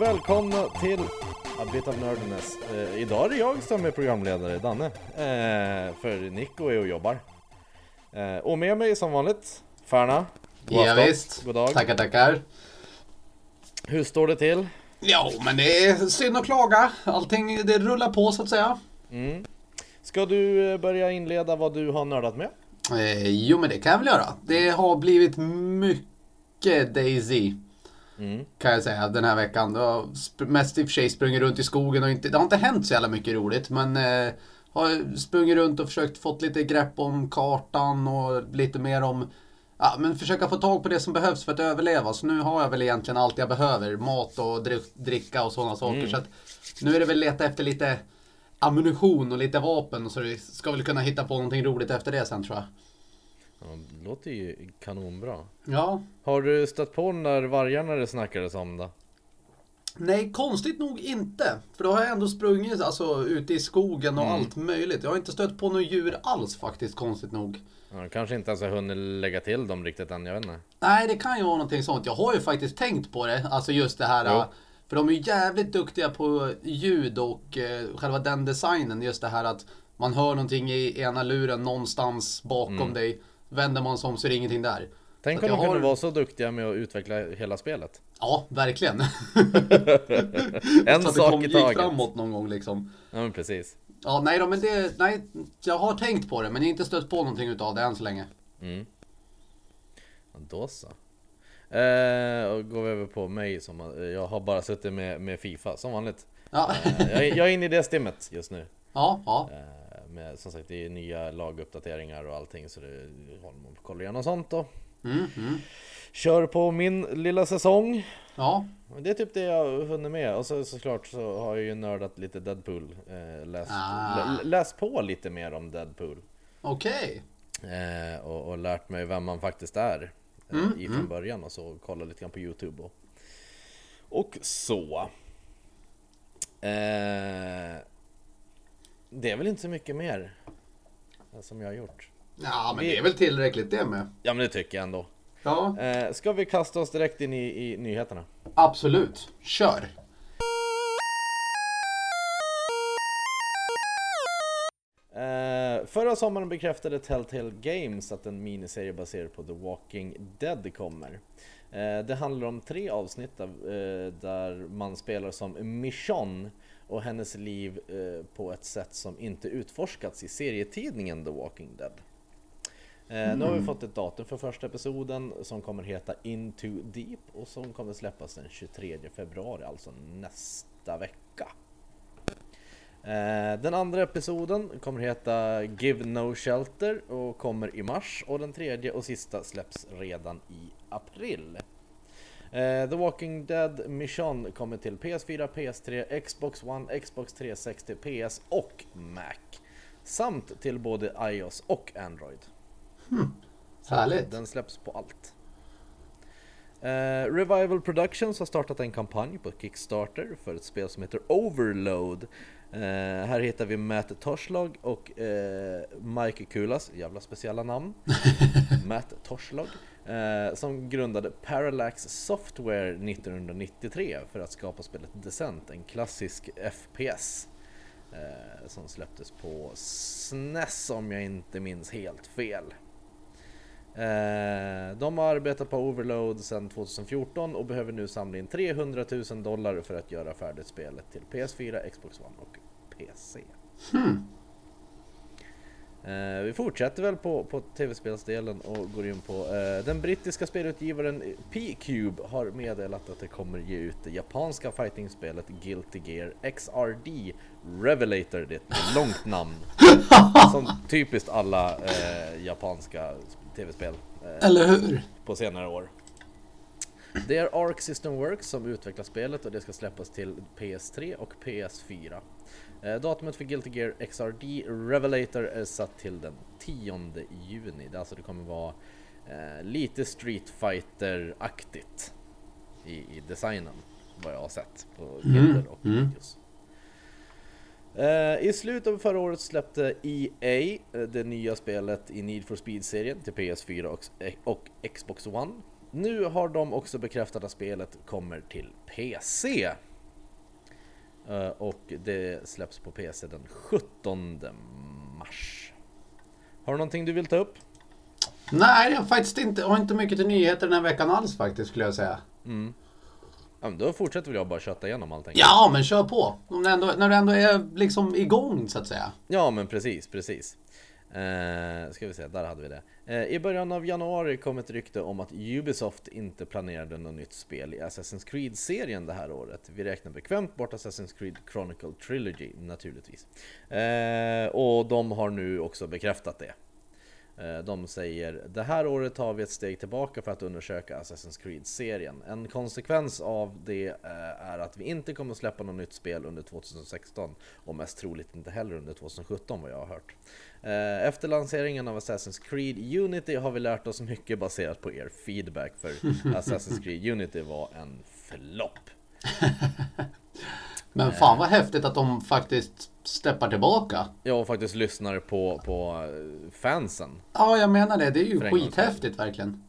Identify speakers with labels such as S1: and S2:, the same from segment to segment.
S1: och välkomna till A Bit of Nerdiness. Eh, idag är det jag som är programledare, Danne. Eh, för Nico är och jobbar. Eh, och med mig som vanligt, Färna. God
S2: Ja, visst.
S1: God dag.
S2: Tackar, tackar.
S1: Hur står det till?
S2: Ja, men det är synd att klaga. Allting, det rullar på så att säga.
S1: Mm. Ska du eh, börja inleda vad du har nördat med?
S2: Eh, jo, men det kan jag väl göra. Det har blivit mycket Daisy.
S1: Mm.
S2: Kan jag säga den här veckan. Har sp- mest i och för sig sprungit runt i skogen och inte, det har inte hänt så jävla mycket roligt. Men eh, har sprungit runt och försökt fått lite grepp om kartan och lite mer om Ja, men försöka få tag på det som behövs för att överleva. Så nu har jag väl egentligen allt jag behöver. Mat och dricka och sådana saker. Så att nu är det väl leta efter lite ammunition och lite vapen. Så vi ska väl kunna hitta på någonting roligt efter det sen tror jag.
S1: Ja, det låter ju kanonbra.
S2: Ja,
S1: Har du stött på när vargarna det snackades om då?
S2: Nej, konstigt nog inte. För då har jag ändå sprungit alltså, ute i skogen och allt möjligt. Jag har inte stött på några djur alls faktiskt, konstigt nog.
S1: Ja, kanske inte ens har hunnit lägga till dem riktigt än, jag vet inte.
S2: Nej, det kan ju vara någonting sånt. Jag har ju faktiskt tänkt på det. Alltså just det här.
S1: Jo.
S2: För de är ju jävligt duktiga på ljud och eh, själva den designen. Just det här att man hör någonting i ena luren någonstans bakom dig. Vänder man sig om så är det ingenting där.
S1: Tänk
S2: Så
S1: om de kunde vara så duktiga med att utveckla hela spelet.
S2: Ja, verkligen.
S1: En
S2: så
S1: sak
S2: kom,
S1: i
S2: gick
S1: taget.
S2: framåt någon gång liksom.
S1: Ja men precis.
S2: Ja, nej då, men det, nej, jag har tänkt på det men jag har inte stött på någonting utav det än så länge.
S1: Mm. Då så. Eh, och går vi över på mig som jag har bara suttit med, med Fifa som vanligt.
S2: Ja,
S1: Eh, jag, är- jag är inne i det stimmet just nu.
S2: ja, ja.
S1: Eh, med, som sagt det är nya laguppdateringar och allting så det håller man på att kolla igenom sånt då.
S2: Mm, mm.
S1: Kör på min lilla säsong.
S2: Ja,
S1: Det är typ det jag har hunnit med. Och så såklart så har jag ju nördat lite Deadpool. Eh, läst,
S2: Ah.
S1: lä, läst på lite mer om Deadpool.
S2: okej.
S1: Eh, och, och lärt mig vem man faktiskt är eh,
S2: Mm,
S1: ifrån början och så kolla lite grann på Youtube och, och så. Eh, det är väl inte så mycket mer eh, som jag har gjort.
S2: Ja, men det är väl tillräckligt det med.
S1: Ja men det tycker jag ändå.
S2: Ja,
S1: Eh, ska vi kasta oss direkt in i, i nyheterna?
S2: absolut. Kör.
S1: Eh, förra sommaren bekräftade Telltale Games att en miniserie baserad på The Walking Dead kommer. Eh, det handlar om tre avsnitt av, eh, där man spelar som Michonne och hennes liv eh, på ett sätt som inte utforskats i serietidningen The Walking Dead. Eh, Nu har vi fått ett datum för första episoden som kommer heta Into Deep och som kommer släppas den 23 februari, alltså nästa vecka. Eh, Den andra episoden kommer heta Give No Shelter och kommer i mars och den tredje och sista släpps redan i april. Eh, The Walking Dead Mission kommer till PS4, PS3, Xbox One, Xbox 360, PS och Mac. Samt till både iOS och Android. Så
S2: Härligt.
S1: Den släpps på allt. Eh, Revival Productions har startat en kampanj på Kickstarter för ett spel som heter Overload. Eh, här hittar vi Matt Torslag och eh, Mike Kulas, jävla speciella namn. Matt Torslag. Eh, som grundade Parallax Software 1993 för att skapa spelet Descent, en klassisk FPS. Eh, som släpptes på SNES om jag inte minns helt fel. Eh, de har arbetat på Overload sedan 2014 och behöver nu samla in 300 000 dollar för att göra färdigt spelet till PS4, Xbox One och PC. Hmm. Eh, vi fortsätter väl på, på tv-spelsdelen och går in på eh, den brittiska spelutgivaren P-Cube har meddelat att det kommer ge ut det japanska fightingspelet Guilty Gear XRD Revelator, det är ett långt namn. Som typiskt alla eh, japanska tv-spel eh,
S2: Eller hur?
S1: på senare år. Det är Arc System Works som utvecklar spelet och det ska släppas till PS3 och PS4. Eh, datumet för Guilty Gear XRD Revelator är satt till den 10 juni. Det, alltså det kommer vara eh, lite Street Fighter-aktigt i, i designen, vad jag har sett på bilder och videos. Eh, I slutet av förra året släppte EA eh, det nya spelet i Need for Speed-serien till PS4 och, och Xbox One. nu har de också bekräftat att spelet kommer till PC. Eh, och det släpps på PC den 17 mars. Har du någonting du vill ta upp?
S3: Nej, jag faktiskt inte, har inte mycket till nyheter den här veckan alls faktiskt skulle jag säga.
S1: Ja, men då fortsätter vi jag bara kötta igenom allting.
S3: Ja, men kör på! Det ändå, när du ändå är liksom igång så att säga.
S1: Ja men precis, precis. Eh, ska vi se, där hade vi det. Eh, I början av januari kom ett rykte om att Ubisoft inte planerade något nytt spel i Assassin's Creed-serien det här året. Vi räknar bekvämt bort Assassin's Creed Chronicle Trilogy naturligtvis. Eh, och de har nu också bekräftat det. Eh, De säger det här året tar vi ett steg tillbaka för att undersöka Assassin's Creed-serien. En konsekvens av det eh, är att vi inte kommer släppa något nytt spel under 2016 och mest troligt inte heller under 2017 vad jag har hört. Eh, Efter lanseringen av Assassin's Creed Unity har vi lärt oss mycket baserat på er feedback för Assassin's Creed Unity var en flopp.
S3: Men fan vad häftigt att de faktiskt steppar tillbaka.
S1: Jag faktiskt lyssnar på, på eh, fansen.
S3: Ja, jag menar det. Det är ju skithäftigt verkligen.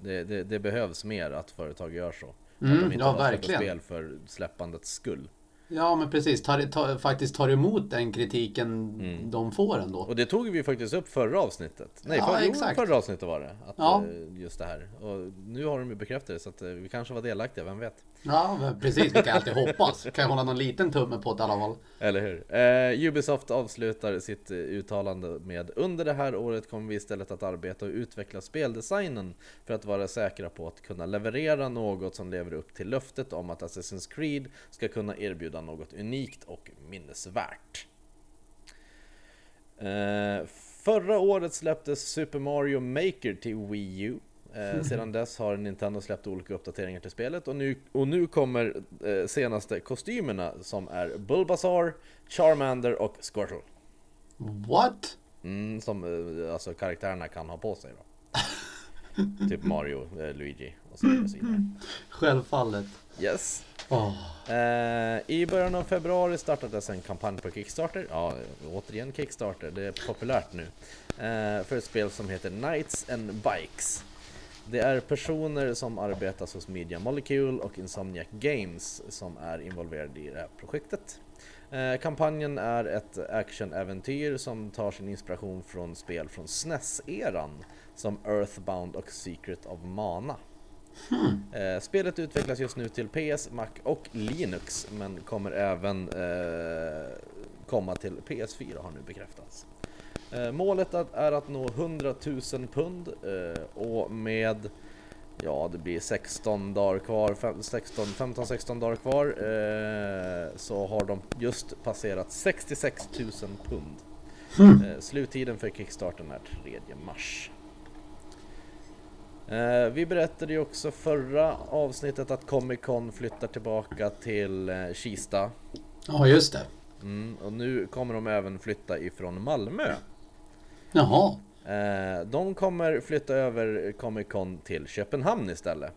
S1: Det, det, det behövs mer att företag gör så.
S3: Mm,
S1: att de inte
S3: ja,
S1: bara
S3: verkligen.
S1: spel för släppandets skull.
S3: Ja, men precis. Tar, tar, faktiskt tar emot den kritiken
S1: Mm.
S3: de får ändå.
S1: Och det tog vi faktiskt upp förra avsnittet. Nej,
S3: Ja,
S1: för, förra avsnittet var det. Att,
S3: Ja.
S1: eh, Just det här. Och nu har de ju bekräftat det så att eh, vi kanske var delaktiga, vem vet?
S3: Ja, precis. Vi kan alltid hoppas. Kan jag hålla någon liten tumme på det i alla fall.
S1: Eller hur? Eh, Ubisoft avslutar sitt eh, uttalande med Under det här året kommer vi istället att arbeta och utveckla speldesignen för att vara säkra på att kunna leverera något som lever upp till löftet om att Assassin's Creed ska kunna erbjuda något unikt och minnesvärt. Eh, förra året släpptes Super Mario Maker till Wii U. Eh, sedan dess har Nintendo släppt olika uppdateringar till spelet och nu, och nu kommer eh, senaste kostymerna som är Bulbasaur, Charmander och Squirtle.
S3: What?
S1: Mm, som eh, alltså karaktärerna kan ha på sig då. typ Mario, eh, Luigi och så vidare.
S3: Självfallet.
S1: Yes. Eh, I början av februari startades en kampanj på Kickstarter. Ja, återigen Kickstarter, det är populärt nu. Eh, för ett spel som heter Knights and Bikes. Det är personer som arbetar hos Media Molecule och Insomniac Games som är involverade i det här projektet. Eh, kampanjen är ett actionäventyr som tar sin inspiration från spel från SNES-eran som Earthbound och Secret of Mana. Eh, spelet utvecklas just nu till PS, Mac och Linux men kommer även eh, komma till PS4 har nu bekräftats. Eh, målet är att nå 100 000 pund eh, och med Ja, det blir 16 dagar kvar, fem- 16, 15-16 dagar kvar eh, så har de just passerat 66 000 pund. Eh, sluttiden för Kickstarten är 3 mars. Eh, vi berättade ju också förra avsnittet att Comic Con flyttar tillbaka till Kista.
S3: Ja, just det.
S1: Mm, och nu kommer de även flytta ifrån Malmö.
S3: Jaha.
S1: Eh, de kommer flytta över Comic Con till Köpenhamn istället.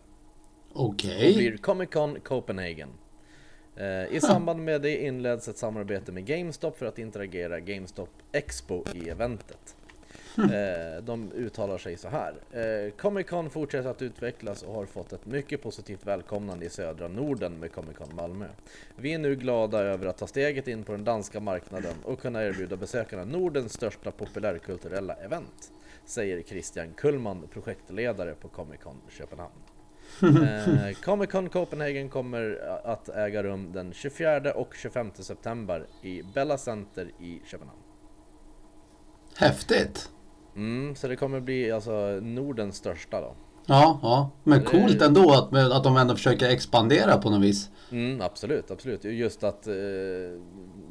S3: Okej.
S1: Det blir Comic Con Copenhagen. Eh, I samband med det inleds ett samarbete med GameStop för att interagera GameStop Expo i eventet. Eh, de uttalar sig så här. Eh, Comic Con fortsätter att utvecklas och har fått ett mycket positivt välkomnande i södra Norden med Comic Con Malmö. Vi är nu glada över att ta steget in på den danska marknaden och kunna erbjuda besökarna Nordens största populärkulturella event, säger Christian Kullman, projektledare på Comic Con Köpenhamn. Eh, Comic Con Copenhagen kommer att äga rum den 24 och 25 september i Bella Center i Köpenhamn.
S3: Häftigt.
S1: Mm, så det kommer bli alltså Nordens största då.
S3: Ja, ja. Men coolt ändå att, att de ändå försöker expandera på något vis.
S1: Mm, absolut, absolut. Just att eh,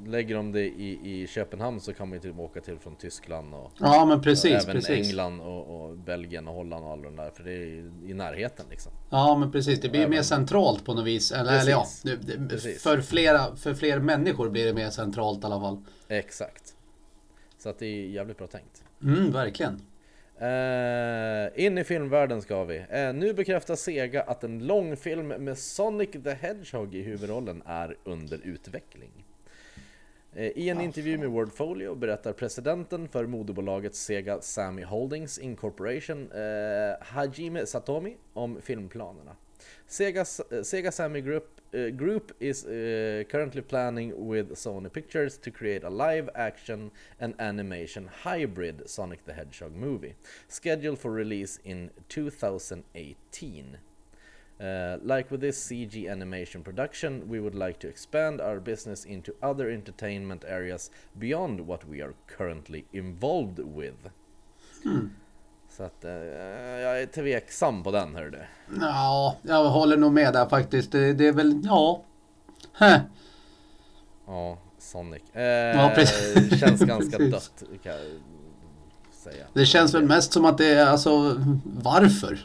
S1: lägger de det i, i Köpenhamn så kan man ju typ åka till från Tyskland och
S3: Ja, men precis,
S1: även
S3: precis.
S1: England och, och Belgien och Holland och alla de där. För det är ju i närheten liksom.
S3: Ja, men precis. Det blir
S1: Även-
S3: mer centralt på något vis. Eller, eller ja, det, det,
S1: Precis.
S3: för, flera, för fler människor blir det mer centralt i alla fall.
S1: Exakt. Så att det är jävligt bra tänkt.
S3: Mm, verkligen.
S1: Eh, in i filmvärlden ska vi. Eh, nu bekräftar Sega att en långfilm med Sonic the Hedgehog i huvudrollen är under utveckling. Eh, I en intervju med Wordfolio berättar presidenten för moderbolaget Sega Sammy Holdings Incorporation, Hajime Satomi, om filmplanerna. Sega, Sega Sammy Group, group is eh, currently planning with Sony Pictures to create a live action and animation hybrid Sonic the Hedgehog movie, scheduled for release in 2018. Uh, like with this CG animation production, we would like to expand our business into other entertainment areas beyond what we are currently involved with. Så att uh, jag är tveksam på den hör du.
S2: Ja, jag håller nog med där faktiskt. Det, det är väl, ja. Heh.
S1: Ja, Sonic.
S2: Ja,
S1: Eh,
S2: precis.
S1: känns ganska
S2: Precis.
S1: dött kan jag säga.
S2: Det känns väl mest som att det är alltså, varför?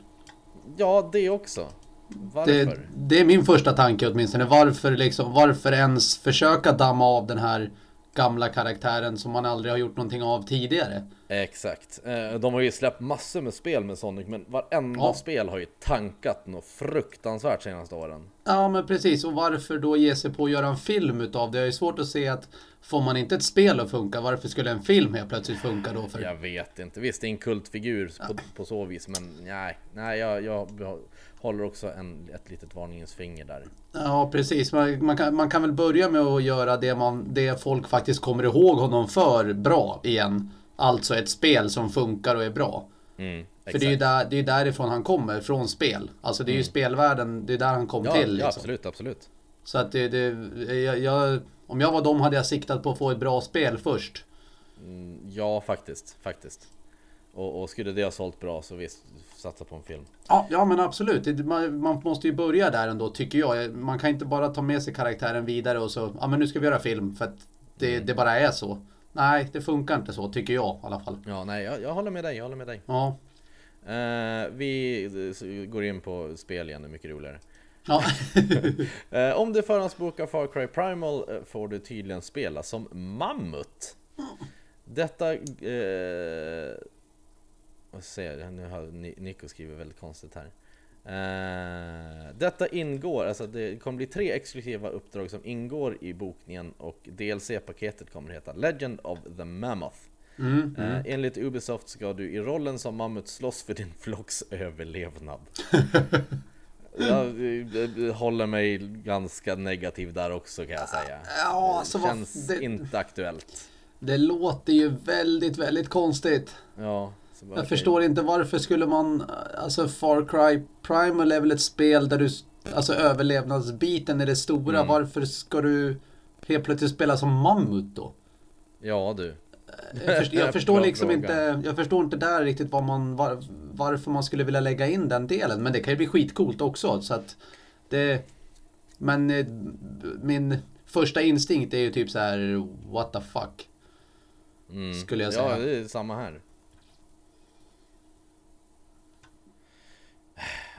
S1: Ja, det också. Varför?
S2: Det, det är min första tanke åtminstone. Varför, liksom, varför ens försöka damma av den här gamla karaktären som man aldrig har gjort någonting av tidigare?
S1: Exakt. Eh, De har ju släppt massor med spel med Sonic men varenda
S2: Ja.
S1: spel har ju tankat något fruktansvärt senaste åren.
S2: Ja, men precis. Och varför då ge sig på att göra en film utav det? Det är svårt att se att får man inte ett spel att funka, varför skulle en film helt plötsligt funka då? För...
S1: Jag vet inte. Visst, det är en kultfigur på, på så vis men nej. Nej, jag, jag, jag håller också en, ett litet varningens finger där.
S2: Ja, precis. Man, man, kan, man kan väl börja med att göra det, man, det folk faktiskt kommer ihåg honom för bra igen. Alltså ett spel som funkar och är bra.
S1: Mm,
S2: För det är ju där, det är därifrån han kommer, från spel. Alltså det är ju spelvärlden, det är där han kom
S1: ja,
S2: till.
S1: ja,
S2: Liksom.
S1: absolut, absolut.
S2: Så att det, det jag, jag, om jag var dem hade jag siktat på att få ett bra spel först.
S1: Mm, ja, faktiskt, faktiskt. Och, och skulle det ha sålt bra så visst, satsa på en film.
S2: Ja, ja men absolut. Man, man måste ju börja där ändå tycker jag. Man kan inte bara ta med sig karaktären vidare och så, ja men nu ska vi göra film för att det, det bara är så. Nej, det funkar inte så tycker jag i alla fall.
S1: Ja, nej, jag, jag håller med dig, jag håller med dig.
S2: Ja.
S1: Eh, vi går in på spel igen, det är mycket roligare.
S2: Ja.
S1: Eh, om du förhandsbokar Far Cry Primal eh, får du tydligen spela som Mammut. Detta... Eh, säger jag? Nu har Ni- Nico skrivit väldigt konstigt här. Eh, detta ingår, alltså det kommer bli tre exklusiva uppdrag som ingår i bokningen och DLC-paketet kommer heta Legend of the Mammoth.
S2: Mm,
S1: Eh, enligt Ubisoft ska du i rollen som mammut slåss för din flocks överlevnad. Jag eh, håller mig ganska negativ där också kan jag säga.
S2: Ja, alltså vad-
S1: Känns
S2: det-
S1: inte aktuellt.
S2: Det låter ju väldigt, väldigt konstigt.
S1: Ja,
S2: Jag förstår inte varför skulle man, alltså Far Cry Primal är väl ett spel där du, alltså överlevnadsbiten är det stora.
S1: Mm.
S2: Varför ska du helt plötsligt spela som mammut då?
S1: Ja du.
S2: Jag förstår, jag förstår liksom
S1: fråga.
S2: inte, jag förstår inte där riktigt vad man, var, varför man skulle vilja lägga in den delen. Men det kan ju bli skitcoolt också. Så att det, men eh, min första instinkt är ju typ så här: what the fuck.
S1: Mm.
S2: Skulle jag
S1: Ja,
S2: säga.
S1: det är samma här.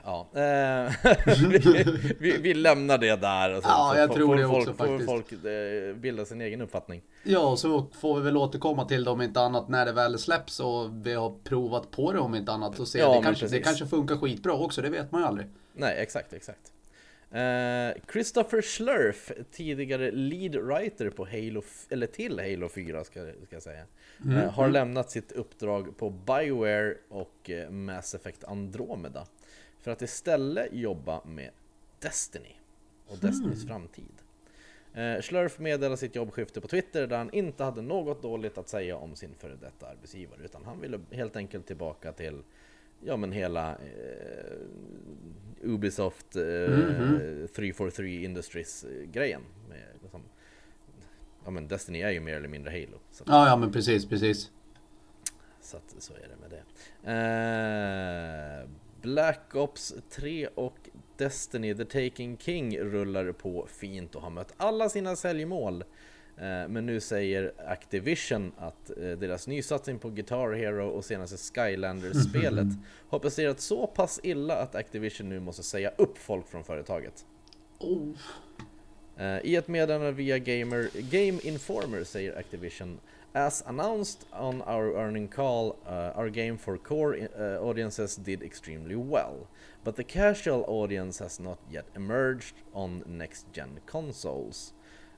S1: Ja, eh, vi, vi, vi lämnar det där. och så
S2: Ja, jag
S1: får-
S2: tror
S1: får
S2: det
S1: folk,
S2: också
S1: får
S2: faktiskt.
S1: folk eh, bilda sin egen uppfattning.
S2: Ja, så får vi väl återkomma till det om inte annat när det väl släpps och vi har provat på det om inte annat och se.
S1: Ja,
S2: det, kanske, det kanske funkar skitbra också, det vet man ju aldrig.
S1: Nej, exakt, exakt. Eh, Christopher Schlurf, tidigare lead writer på Halo, eller till Halo 4 ska, ska jag säga, eh, har lämnat sitt uppdrag på Bioware och Mass Effect Andromeda för att istället jobba med Destiny och Destinys framtid. Eh, Schlurf meddelade sitt jobbskifte på Twitter där han inte hade något dåligt att säga om sin före detta arbetsgivare utan han ville helt enkelt tillbaka till Ja men hela eh, Ubisoft eh,
S2: Mhm.
S1: 343 Industries eh, grejen med, liksom, Ja men Destiny är ju mer eller mindre Halo så, att-
S2: Ja, ja men precis, precis.
S1: så att så är det med det eh, Black Ops 3 och Destiny The Taking King rullar på fint och har mött alla sina säljmål Eh, Men nu säger Activision att eh, deras nysatsning på Guitar Hero och senaste Skylanders-spelet har presterat så pass illa att Activision nu måste säga upp folk från företaget.
S2: Oh.
S1: Eh, I ett meddelande via Gamer, Game Informer säger Activision As announced on our earning call, uh, our game for core uh, audiences did extremely well, but the casual audience has not yet emerged on next-gen consoles.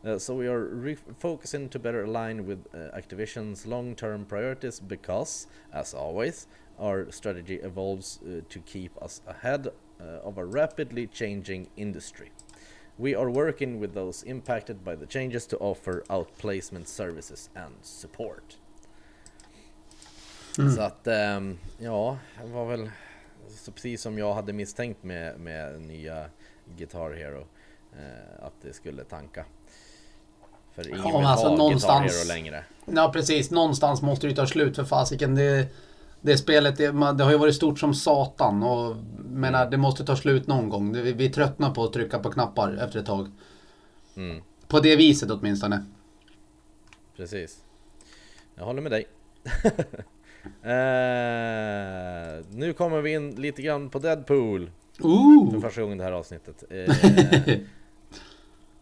S1: Uh, so we are refocusing to better align with uh, Activision's long-term priorities because, as always, our strategy evolves uh, to keep us ahead uh, of a rapidly changing industry. We are working with those impacted by the changes to offer outplacement services and support. Så att, ehm, ja, det var väl så precis som jag hade misstänkt med, med nya Guitar Hero. Eh, att det skulle tanka. För ingen
S3: Ja,
S1: vill
S3: alltså
S1: ha
S3: någonstans-
S1: Guitar Hero längre.
S3: Ja, precis. Någonstans måste det ju ta slut för fasiken. Det, det spelet, det, det har ju varit stort som satan och menar, det måste ta slut någon gång. Vi, vi tröttnar på att trycka på knappar efter ett tag.
S1: Mm,
S3: På det viset åtminstone.
S1: precis. Jag håller med dig. eh, nu kommer vi in lite grann på Deadpool. För
S3: Ooh!
S1: första gången det här avsnittet.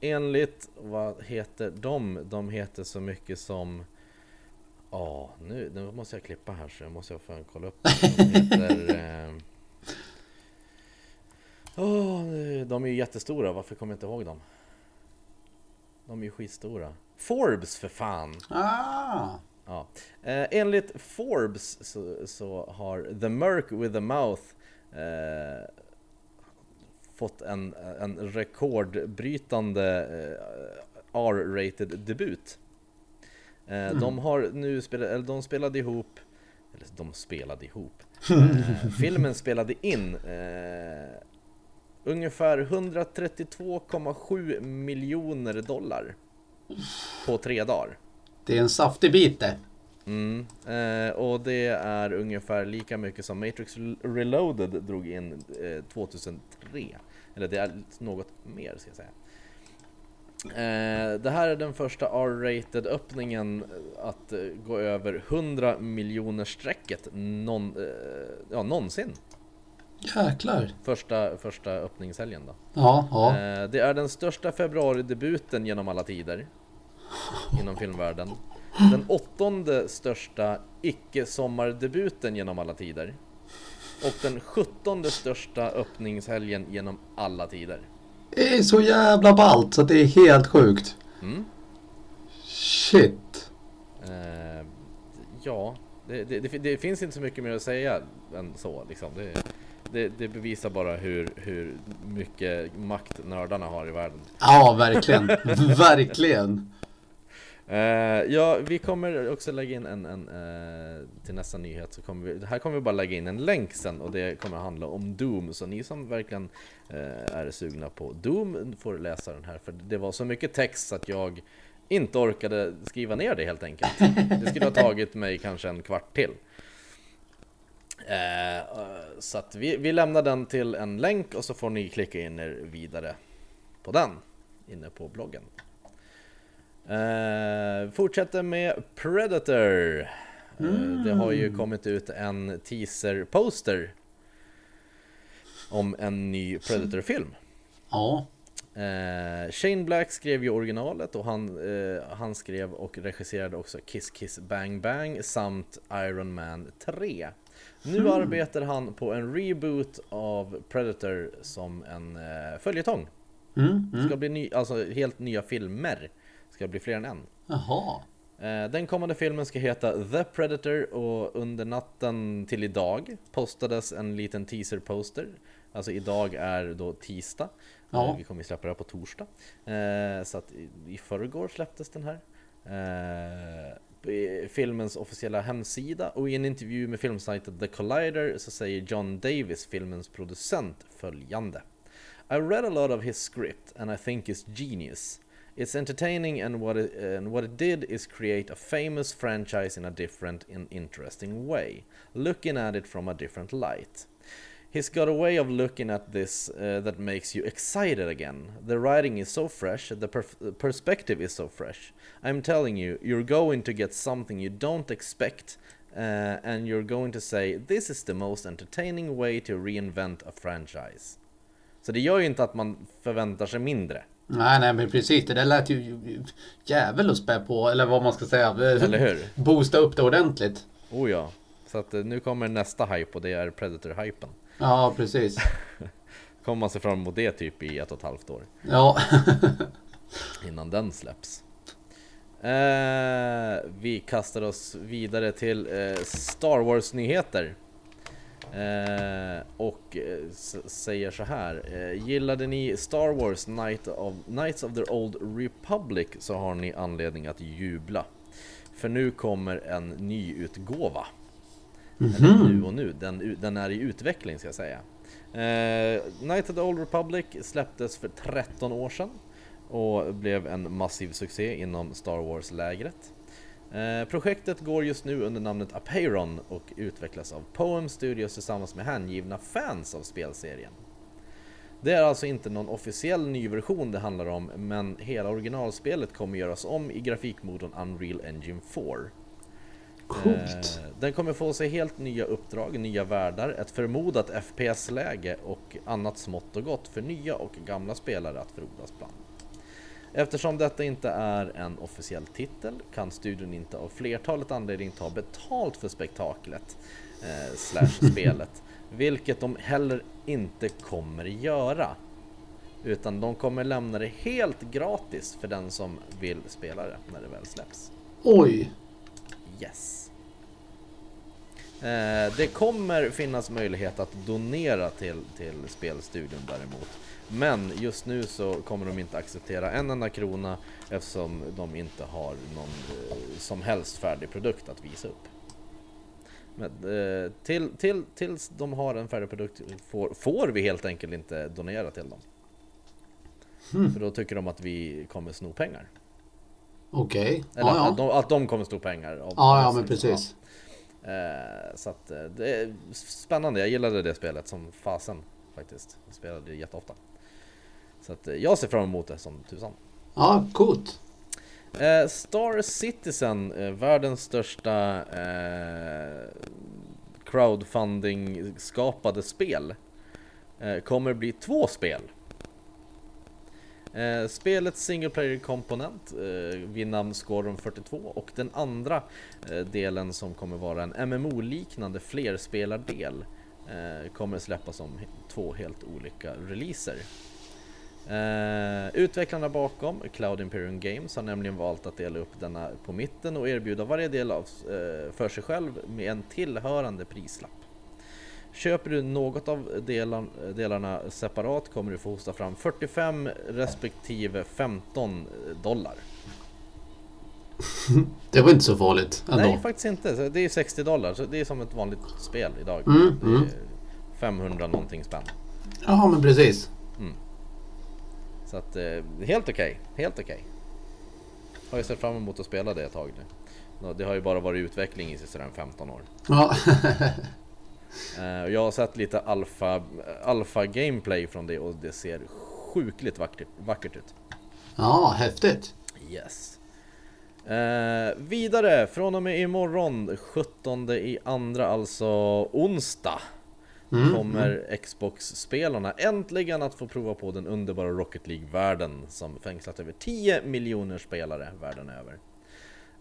S1: Eh, enligt, vad heter de? De heter så mycket som... Ja, nu, nu måste jag klippa här så jag måste jag få kolla upp. De heter... Eh, åh, de är ju jättestora, varför kommer jag inte ihåg dem? De är ju skitstora. Forbes för fan!
S3: Ah!
S1: Ja. Eh, enligt Forbes så, så har The Merc with the Mouth eh, fått en, en rekordbrytande eh, R-rated debut. Eh, De har nu spelat, eller de spelade ihop, eller de spelade ihop, eh, filmen spelade in eh, ungefär 132,7 miljoner dollar på tre dagar.
S3: Det är en saftig bit det.
S1: Mm, eh, och det är ungefär lika mycket som Matrix Reloaded drog in eh, 2003. Eller det är något mer ska jag säga. Eh, det här är den första R-rated öppningen att eh, gå över 100 miljoner strecket någon, eh, ja, någonsin.
S3: Jäklar.
S1: Första, första öppningshelgen då.
S3: Ja, ja.
S1: Det är den största februaridebuten genom alla tider inom filmvärlden. Den åttonde största icke-sommardebuten genom alla tider. Och den sjuttonde största öppningshelgen genom alla tider.
S3: Det är så jävla ballt så det är helt sjukt.
S1: Mm.
S3: Shit.
S1: Eh, ja, det, det, det, det finns inte så mycket mer att säga än så liksom. Det bevisar bara hur, hur mycket makt nördarna har i världen.
S3: Ja, verkligen. verkligen.
S1: Uh, ja, vi kommer också lägga in en, en uh, till nästa nyhet så kommer vi, här kommer vi bara lägga in en länk sen och det kommer handla om Doom så ni som verkligen uh, är sugna på Doom får läsa den här för det var så mycket text så att jag inte orkade skriva ner det helt enkelt. Det skulle ha tagit mig kanske en kvart till. Så att vi, vi lämnar den till en länk och så får ni klicka in er vidare på den inne på bloggen. Eh, fortsätter med Predator. Eh, det har ju kommit ut en teaser-poster om en ny Predator-film.
S3: Ja.
S1: Eh, Shane Black skrev ju originalet och han, eh, han skrev och regisserade också Kiss Kiss Bang Bang samt Iron Man 3. Nu arbetar han på en reboot av Predator som en eh, följetong.
S3: Mm,
S1: Det
S3: mm.
S1: ska bli ny, alltså helt nya filmer. Ska bli fler än en.
S3: Jaha.
S1: Eh, Den kommande filmen ska heta The Predator och under natten till idag postades en liten teaser-poster. Alltså idag är då tisdag.
S3: Ja.
S1: Vi kommer släppa det här på torsdag. Eh, Så att i- förrgår släpptes den här. Eh, Filmens officiella hemsida och i en intervju med filmsajten The Collider så säger John Davis, filmens producent, följande. I read a lot of his script and I think it's genius. It's entertaining and what it, and what it did is create a famous franchise in a different and interesting way, looking at it from a different light. He's got a way of looking at this uh, that makes you excited again. The writing is so fresh, the perspective is so fresh. I'm telling you, you're going to get something you don't expect, uh, and you're going to say, This is the most entertaining way to reinvent a franchise. Så det gör ju inte att man förväntar sig mindre.
S3: Nej, nej, men precis. Det där lät ju jävel att spä på, eller vad man ska säga.
S1: Eller hur?
S3: Boosta upp det ordentligt.
S1: Oh ja. Så att eh, nu kommer nästa hype och det är Predator-hypen.
S3: Ja, precis.
S1: Kommer man se fram emot det typ i ett och ett halvt år
S3: Ja.
S1: innan innan den släpps. Eh, vi kastar oss vidare till eh, Star Wars-nyheter. Eh, och eh, säger så här. Eh, gillade ni Star Wars Night of, Knights of the Old Republic så har ni anledning att jubla. För nu kommer en ny utgåva.
S3: Mhm.
S1: Eller nu och nu, den, den är i utveckling ska jag säga. Eh, Night of the Old Republic släpptes för 13 år sedan och blev en massiv succé inom Star Wars-lägret. Eh, projektet går just nu under namnet Apeiron och utvecklas av Poem Studios tillsammans med hängivna fans av spelserien. Det är alltså inte någon officiell ny version det handlar om, men hela originalspelet kommer göras om i grafikmodern Unreal Engine 4.
S3: Coolt.
S1: Eh, Den kommer få sig helt nya uppdrag, nya världar, ett förmodat FPS-läge och annat smått och gott för nya och gamla spelare att frodas bland. Eftersom detta inte är en officiell titel kan studion inte av flertalet anledningar ta betalt för spektaklet eh, slash spelet, vilket de heller inte kommer göra. Utan de kommer lämna det helt gratis för den som vill spela det när det väl släpps.
S3: Oj!
S1: Yes. Eh, det kommer finnas möjlighet att donera till, till spelstudion däremot. Men just nu så kommer de inte acceptera en enda krona eftersom de inte har någon eh, som helst färdig produkt att visa upp. Men, eh, till, till, tills de har en färdig produkt får, får vi helt enkelt inte donera till dem. För då tycker de att vi kommer sno pengar.
S3: Okej.
S1: Eller
S3: Ja,
S1: Att, de, att de kommer sno pengar. av-
S3: Ja, ja, men precis.
S1: Eh, så att eh, det är spännande, jag gillade det spelet som fasen faktiskt. Jag spelade det jätteofta. Så att eh, jag ser fram emot det som tusan.
S3: Ja, coolt.
S1: Eh, Star Citizen, eh, världens största eh, crowdfunding-skapade spel, eh, kommer bli två spel. Eh, spelets single player komponent eh, vid namn Squadron 42 och den andra eh, delen som kommer vara en MMO-liknande flerspelardel eh, kommer släppas som två helt olika releaser. Eh, utvecklarna bakom Cloud Imperium Games har nämligen valt att dela upp denna på mitten och erbjuda varje del av, eh, för sig själv med en tillhörande prislapp. Köper du något av delan, delarna separat kommer du få hosta fram 45 respektive 15 dollar.
S3: Det var inte så farligt ändå.
S1: Nej, faktiskt inte. Det är 60 dollar, så det är som ett vanligt spel idag.
S3: Mm,
S1: är 500 någonting spänn.
S3: Ja, men precis.
S1: Så att eh, helt okej, helt okej. Har jag sett fram emot att spela det ett tag nu. Det har ju bara varit utveckling i sådär 15 år.
S3: Ja.
S1: Eh, Jag har sett lite alfa, alfa gameplay från det och det ser sjukligt vackert, vackert ut.
S3: ja, häftigt.
S1: Yes. Eh, vidare, från och med imorgon 17 i andra, alltså onsdag.
S3: Mm,
S1: kommer Xbox-spelarna äntligen att få prova på den underbara Rocket League-världen som fängslat över 10 miljoner spelare världen över.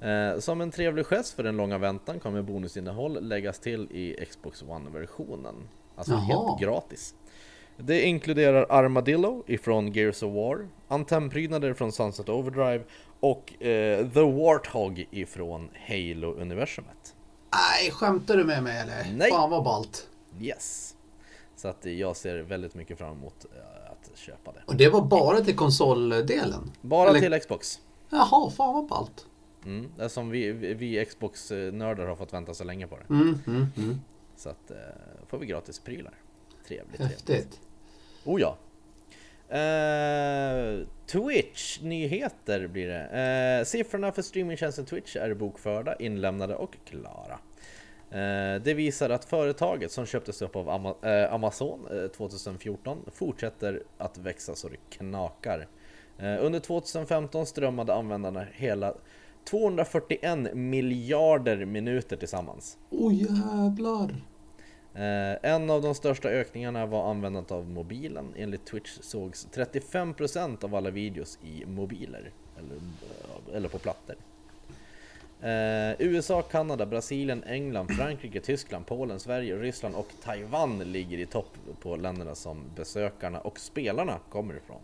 S1: Eh, som en trevlig gest för den långa väntan kommer bonusinnehåll läggas till i Xbox One-versionen. Alltså
S3: Jaha.
S1: helt gratis. Det inkluderar Armadillo ifrån Gears of War, antennprydnader från Sunset Overdrive och eh, The Warthog ifrån Halo-universumet.
S3: Nej, skämtar du med mig eller?
S1: Nej.
S3: Fan vad ballt.
S1: Yes! Så att jag ser väldigt mycket fram emot eh, att köpa det.
S3: Och det var bara till konsoldelen?
S1: Bara
S3: Eller-
S1: till Xbox.
S3: Jaha, fan vad ballt.
S1: Mm. Det är som vi, vi Xbox-nördar har fått vänta så länge på det.
S3: Mm, mm, mm.
S1: Så att eh, får vi gratis prylar. Trevligt, trevligt.
S3: Häftigt.
S1: Oh ja. Eh, Twitch-nyheter blir det. Eh, siffrorna för streamingtjänsten Twitch är bokförda, inlämnade och klara. Eh, det visar att företaget som köptes upp av eh, Amazon eh, 2014 fortsätter att växa så det knakar. Eh, under 2015 strömmade användarna hela 241 miljarder minuter tillsammans.
S3: Åh oh, jävlar.
S1: Eh, en av de största ökningarna var användandet av mobilen. Enligt Twitch sågs 35% av alla videos i mobiler, eller, eh, eller på plattor. Eh, USA, Kanada, Brasilien, England, Frankrike, Tyskland, Polen, Sverige, Ryssland och Taiwan ligger i topp på länderna som besökarna och spelarna kommer ifrån.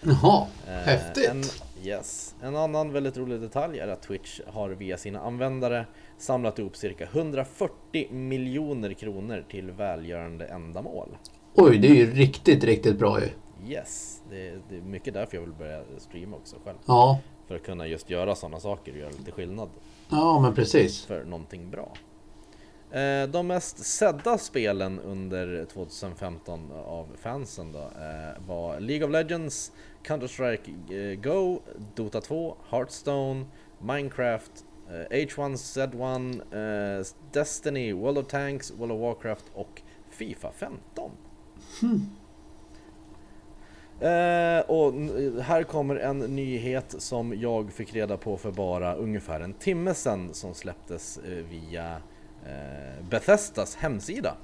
S3: Jaha,
S1: Eh,
S3: häftigt.
S1: En, Yes. En annan väldigt rolig detalj är att Twitch har via sina användare samlat ihop cirka 140 miljoner kronor till välgörande ändamål.
S3: Oj, det är ju riktigt, riktigt bra ju.
S1: Yes, det är, det är mycket därför jag vill börja streama också själv.
S3: Ja,
S1: För att kunna just göra sådana saker och göra lite skillnad
S3: ja men precis.
S1: för någonting bra. Eh, De mest sedda spelen under 2015 av fansen då eh, var League of Legends, Counter-Strike eh, Go, Dota 2, Hearthstone, Minecraft, eh, H1Z1, eh, Destiny, World of Tanks, World of Warcraft och Fifa 15. Eh, och här kommer en nyhet som jag fick reda på för bara ungefär en timme sedan som släpptes eh, via eh, Bethesdas hemsida.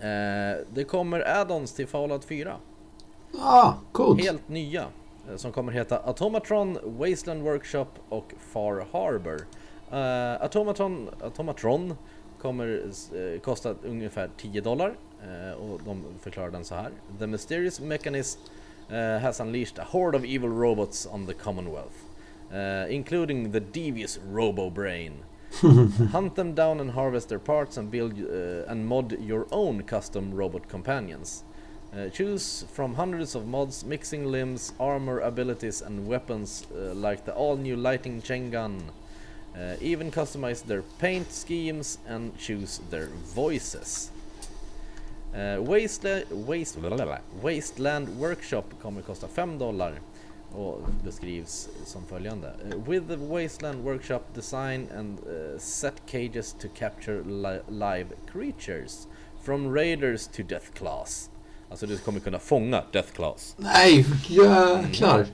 S1: Eh, det kommer add-ons till Fallout 4,
S3: Ah, coolt.
S1: helt nya, eh, som kommer heta Automatron, Wasteland Workshop och Far Harbor. Eh, Automatron, Automatron kommer eh, kosta ungefär 10 dollar eh, och de förklarar den så här. The mysterious mechanism eh, has unleashed a horde of evil robots on the Commonwealth, including the devious Robo-Brain. Hunt them down and harvest their parts and build and mod your own custom robot companions. Uh, choose from hundreds of mods, mixing limbs, armor, abilities, and weapons uh, like the all new lighting chain gun. Uh, even customize their paint schemes and choose their voices. Uh, Wasteland, Waste. Wasteland Workshop kommer kosta 5 dollar och beskrivs som följande. Uh, with the Wasteland Workshop design and uh, set cages to capture li live creatures from raiders to death class. Alltså du kommer kunna fånga death class.
S3: Nej, jäklar.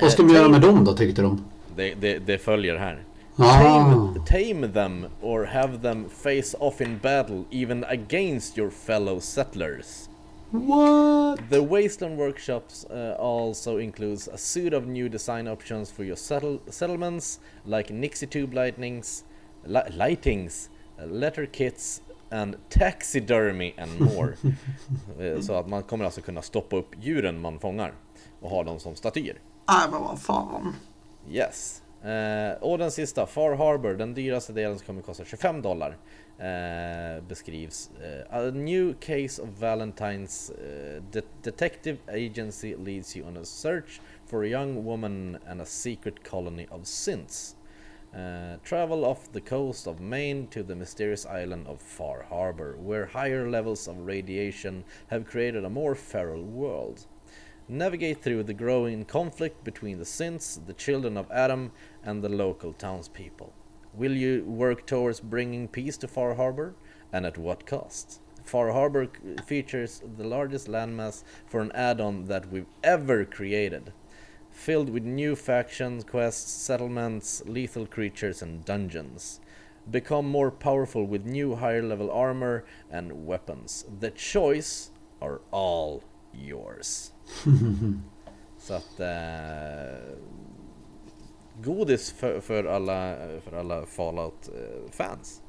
S3: Vad ska
S1: Eh,
S3: man göra med dem då, tyckte de?
S1: Det, det, det följer här.
S3: Ah.
S1: Tame, tame them or have them face off in battle even against your fellow settlers.
S3: What?
S1: The Wasteland Workshops uh, also includes a suite of new design options for your settle settlements, like Nixie Tube lightnings, li- lightings, uh, letter kits, and taxidermy and more. Eh, Så att man kommer alltså kunna stoppa upp djuren man fångar och ha dem som statyer.
S3: Nej, men vad fan.
S1: Yes. Eh, och den sista, Far Harbor, den dyraste delen som kommer kosta 25 dollar. Eh, beskrivs eh, A new case of Valentine's eh, de detective agency leads you on a search for a young woman and a secret colony of synths. Uh, travel off the coast of Maine to the mysterious island of Far Harbor, where higher levels of radiation have created a more feral world. Navigate through the growing conflict between the synths, the children of Adam, and the local townspeople. Will you work towards bringing peace to Far Harbor? And at what cost? Far Harbor features the largest landmass for an add on that we've ever created, filled with new factions, quests, settlements, lethal creatures, and dungeons. Become more powerful with new higher level armor and weapons. The choice are all yours. Så att... Eh, godis för, för alla, för alla Fallout-fans.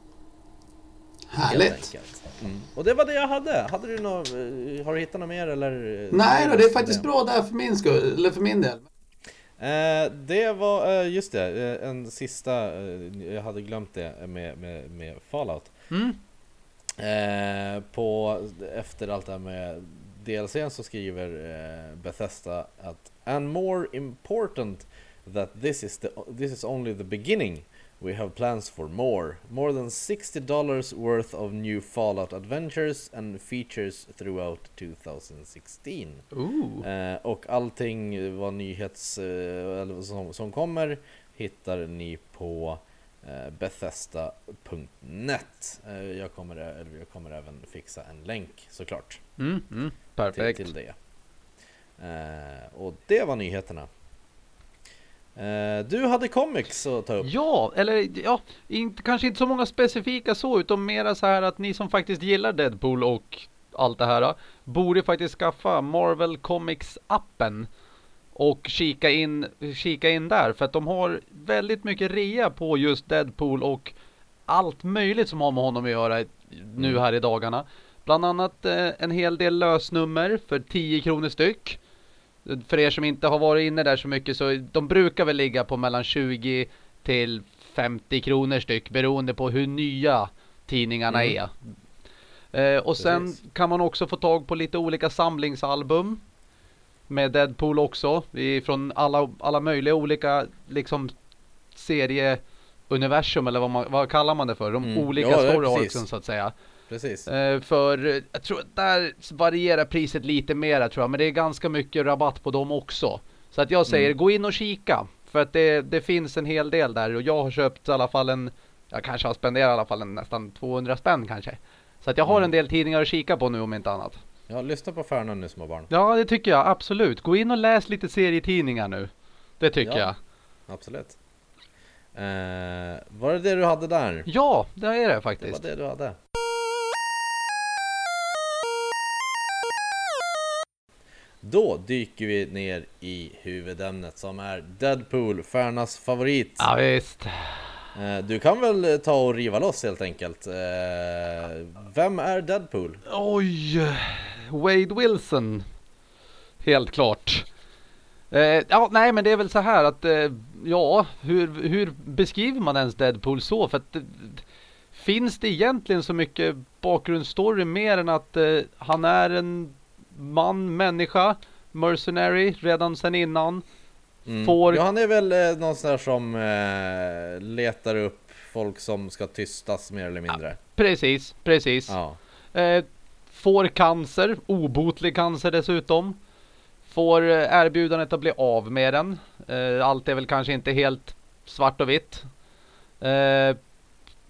S3: Härligt.
S1: Mm. Och det var det jag hade. Hade du något, eh, har du hittat något mer eller? eh,
S3: Nej då, det är faktiskt bra där för min skull, eller för min del.
S1: Eh, det var, eh, just det, eh, en sista, eh, jag hade glömt det med, med, med Fallout.
S2: Mm.
S1: Eh, på, efter allt det här med DLCn så skriver eh, Bethesda att And more important that this is, the, this is only the beginning We have plans for more. More than 60 dollars worth of new Fallout adventures and features throughout 2016.
S2: Ooh.
S1: Eh, och allting vad nyhets eh, som, som kommer hittar ni på eh, Bethesda.net. Eh, jag, kommer, jag kommer även fixa en länk såklart
S2: Mm, mm.
S1: till,
S2: Perfekt.
S1: till det. Eh, och det var nyheterna. Eh, du hade comics att ta upp.
S2: Ja, eller ja, inte, kanske inte så många specifika så, utan mera så här att ni som faktiskt gillar Deadpool och allt det här borde faktiskt skaffa Marvel Comics appen och kika in, kika in där för att de har väldigt mycket rea på just Deadpool och allt möjligt som har med honom att göra nu
S1: Mm.
S2: här i dagarna. Bland annat eh, en hel del lösnummer för 10 kronor styck. För er som inte har varit inne där så mycket så de brukar väl ligga på mellan 20 till 50 kronor styck beroende på hur nya tidningarna
S1: Mm.
S2: är. Eh, och sen
S1: Precis.
S2: kan man också få tag på lite olika samlingsalbum med Deadpool också i- från alla, alla möjliga olika liksom serieuniversum eller vad, man, vad kallar man det för? De
S1: Mm.
S2: olika
S1: Ja, det är
S2: story
S1: precis.
S2: arcsen så att säga.
S1: Precis.
S2: Eh, för jag tror att där varierar priset lite mera tror jag. Men det är ganska mycket rabatt på dem också. Så att jag säger
S1: Mm.
S2: gå in och kika. För att det, det finns en hel del där. Och jag har köpt i alla fall en, jag kanske har spenderat i alla fall en, nästan 200 spänn kanske. Så att jag har
S1: Mm.
S2: en del tidningar att kika på nu om inte annat.
S1: Ja, lyssna på Färnan nu små barn.
S2: Ja det tycker jag absolut. Gå in och läs lite serietidningar nu. Det tycker
S1: Ja.
S2: jag.
S1: Absolut. Eh, var det det du hade där?
S2: Ja, det är det
S1: Det var
S2: faktiskt.
S1: det du hade. Då dyker vi ner i huvudämnet som är Deadpool, Färnas favorit.
S2: Ja visst.
S1: Eh, du kan väl eh, ta och riva loss helt enkelt. Eh, vem är Deadpool?
S2: Oj, Wade Wilson. Helt klart. Ja, nej men det är väl så här att ja, hur, hur beskriver man ens Deadpool så? För att finns det egentligen så mycket bakgrundsstory mer än att han är en man, människa, mercenary redan sen innan.
S1: Mm.
S2: Får-
S1: Ja, han är väl eh, någon sån där som eh, letar upp folk som ska tystas mer eller mindre.
S2: Precis, precis.
S1: Ja.
S2: Eh, får cancer, obotlig cancer dessutom. Får eh, erbjudandet att bli av med den. Eh, allt är väl kanske inte helt svart och vitt. Eh,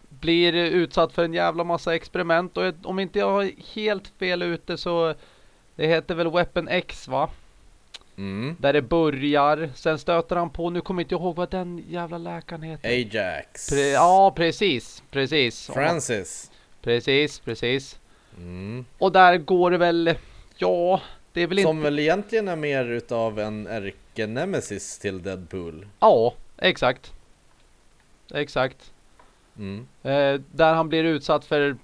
S2: blir utsatt för en jävla massa experiment och om inte jag har helt fel ute så det heter väl Weapon X va?
S1: Mm.
S2: Där det börjar. Sen stöter han på, nu kommer jag inte ihåg vad den jävla läkaren heter.
S1: Ajax.
S2: Pre- ja, precis. Precis.
S1: Francis.
S2: Precis, precis.
S1: Mm.
S2: Och där går det väl, ja, det är väl
S1: Som
S2: inte...
S1: väl egentligen är mer utav en ärkenemesis till Deadpool.
S2: Ja, exakt. Exakt.
S1: Mm.
S2: Eh, där han blir utsatt för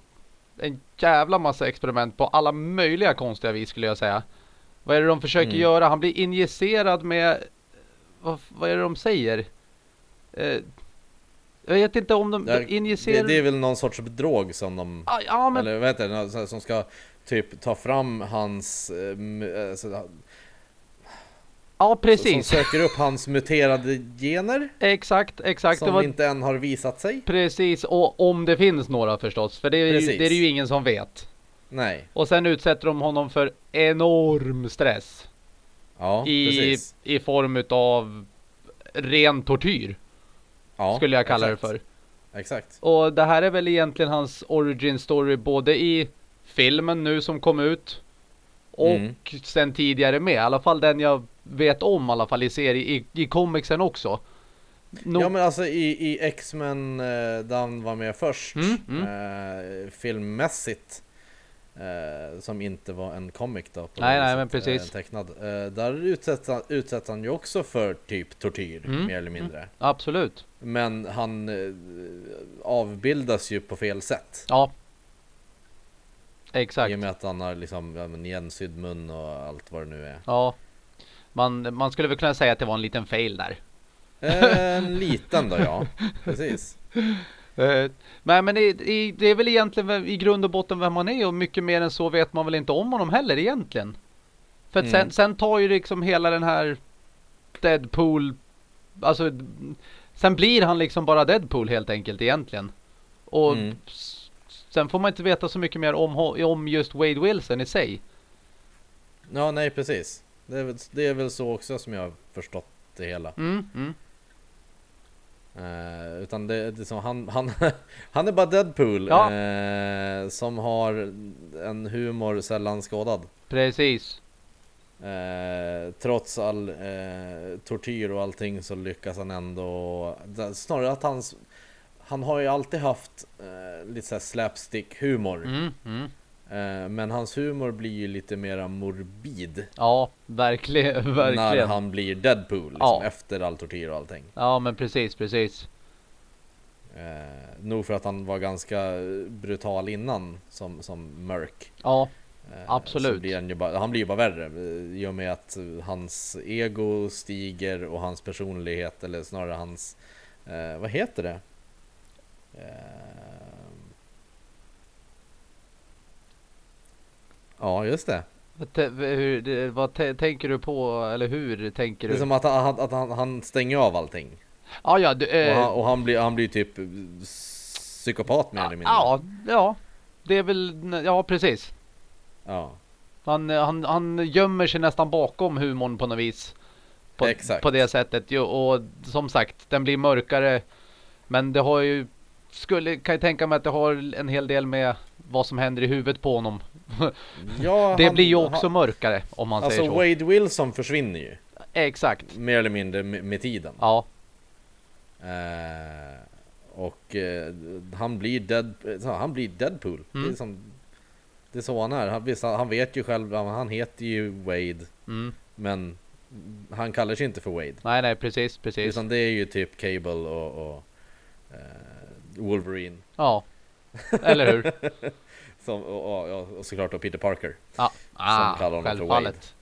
S2: en jävla massa experiment på alla möjliga konstiga vis skulle jag säga. Vad är det de försöker
S1: Mm.
S2: göra? Han blir injicerad med... Vad, vad är det de säger? Eh, jag vet inte om de,
S1: Det,
S2: de injicerar...
S1: det, det är väl någon sorts drog som de...
S2: Ah, ja, men
S1: Eller vad heter det? Som ska typ ta fram hans... eh, mu- eh, så-
S2: ja,
S1: Som
S2: precis.
S1: söker upp hans muterade gener.
S2: Exakt, exakt.
S1: som
S2: var
S1: inte än har visat sig.
S2: precis. Och om det finns några förstås. För det är, ju, det är det ju ingen som vet.
S1: Nej.
S2: Och sen utsätter de honom för enorm stress.
S1: Ja,
S2: I,
S1: precis.
S2: i form utav ren tortyr.
S1: Ja,
S2: skulle jag kalla
S1: exakt.
S2: det för.
S1: Exakt.
S2: Och det här är väl egentligen hans origin story både i filmen nu som kom ut. Och
S1: Mm.
S2: sen tidigare med. I alla fall den jag vet om i alla fall i serie, i, i comicsen också. No,
S1: Ja men alltså i, i X-Men eh, där han var med först
S2: Mm,
S1: Eh, filmmässigt eh, som inte var en comic då på
S2: Nej, nej, men
S1: viset,
S2: precis.
S1: eh, tecknad. Eh, där utsätts han, utsätts han ju också för typ tortyr
S2: Mm,
S1: mer eller mindre.
S2: Absolut.
S1: Men han eh, avbildas ju på fel sätt.
S2: Ja.
S1: I
S2: Exakt.
S1: och med att han har liksom ja, igensydd mun och allt vad det nu är.
S2: Ja. Man, man skulle väl kunna säga att det var en liten fail där.
S1: Eh, En liten då ja, precis.
S2: Eh, nej men det, i- det är väl egentligen vem- i grund och botten vem man är och mycket mer än så vet man väl inte om honom heller egentligen. För att sen,
S1: Mm.
S2: sen tar ju liksom hela den här Deadpool, alltså sen blir han liksom bara Deadpool helt enkelt egentligen. Och
S1: Mm.
S2: sen får man inte veta så mycket mer om, om just Wade Wilson i sig.
S1: Ja nej precis. Det är, väl, det är väl så också som jag har förstått det hela.
S2: Mm,
S1: Eh, utan det, det är som han, han, han är bara Deadpool
S2: Ja.
S1: eh, som har en humor sällan skådad.
S2: Precis.
S1: Eh, trots all tortyr och allting så lyckas han ändå Snarare att hans Han har ju alltid haft lite såhär slapstick humor
S2: Mm, mm.
S1: Eh, Men hans humor blir ju lite mera morbid
S2: Ja, verkligen,
S1: När
S2: verkligen.
S1: han blir Deadpool liksom,
S2: Ja.
S1: efter all tortyr och allting
S2: Ja men precis, precis.
S1: eh, Nog för att han var ganska brutal innan som, som mörk
S2: Ja,
S1: Eh,
S2: Absolut.
S1: blir han, bara, han blir ju bara värre i och med att hans ego stiger och hans personlighet eller snarare hans eh, Vad heter det? Eh, ja just det.
S2: Hur, det- vad tänker du på, eller hur tänker
S1: Det
S2: du?
S1: är som att han, att han, han stänger av allting.
S2: Ja, ja, du,
S1: Och
S2: eh,
S1: han, och han blir, han blir typ psykopat mer eller mindre.
S2: ja, ja, det är väl, ja precis.
S1: ja.
S2: Han, han, han gömmer sig nästan bakom humorn på något vis. På,
S1: Exakt.
S2: på det sättet. Och som sagt, den blir mörkare. Men det har ju, skulle, kan jag tänka mig att det har en hel del med vad som händer i huvudet på honom.
S1: ja
S2: det
S1: han-
S2: blir ju också
S1: han,
S2: mörkare om man
S1: Alltså
S2: säger så.
S1: Wade Wilson försvinner ju.
S2: Exakt.
S1: Mer eller mindre med, med tiden.
S2: Ja,
S1: Eh, och eh, han blir dead, han blir Deadpool. Det, är
S2: Mm.
S1: som, det är så han är. Han, visst, han vet ju själv, han heter ju Wade.
S2: mm.
S1: Men han kallar sig inte för Wade.
S2: nej, nej, precis, precis.
S1: Utan det är ju typ Cable och, och eh, Wolverine.
S2: Ja, eller hur?
S1: Som, och, och, och såklart då Peter Parker.
S2: Ja, ah,
S1: kallar honom för
S2: självfallet.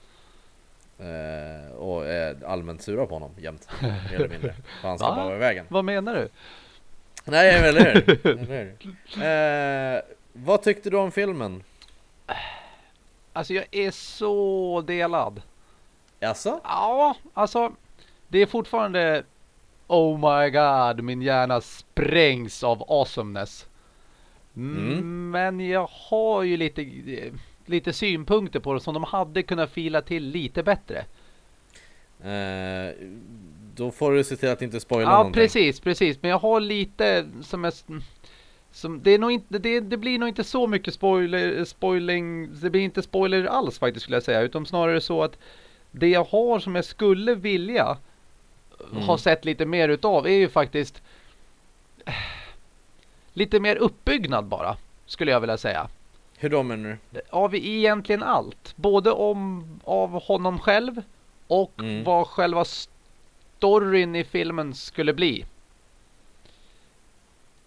S1: Eh, och är allmänt sura på honom jämt. Mer eller mindre. För han ska
S2: Va?
S1: bara vara i vägen.
S2: Vad menar du?
S1: Nej, eller hur? eller hur? Eh, vad tyckte du om filmen?
S2: Alltså jag är så delad.
S1: Jaså?
S2: Ja, alltså det är fortfarande Oh my god, min hjärna sprängs av awesomeness. Mm. Men jag har ju lite lite synpunkter på det som de hade kunnat fila till lite bättre.
S1: Eh, då får du se till att inte spoila
S2: Ja,
S1: någonting.
S2: precis, precis. Men jag har lite som jag som det är nog inte det, det blir nog inte så mycket spoiler spoiling. Det blir inte spoiler alls faktiskt skulle jag säga, utan snarare så att det jag har som jag skulle vilja
S1: Mm.
S2: ha sett lite mer utav är ju faktiskt lite mer uppbyggnad bara skulle jag vilja säga.
S1: Hur då menar du?
S2: Av egentligen allt, både om av honom själv och
S1: Mm.
S2: vad själva storyn i filmen skulle bli.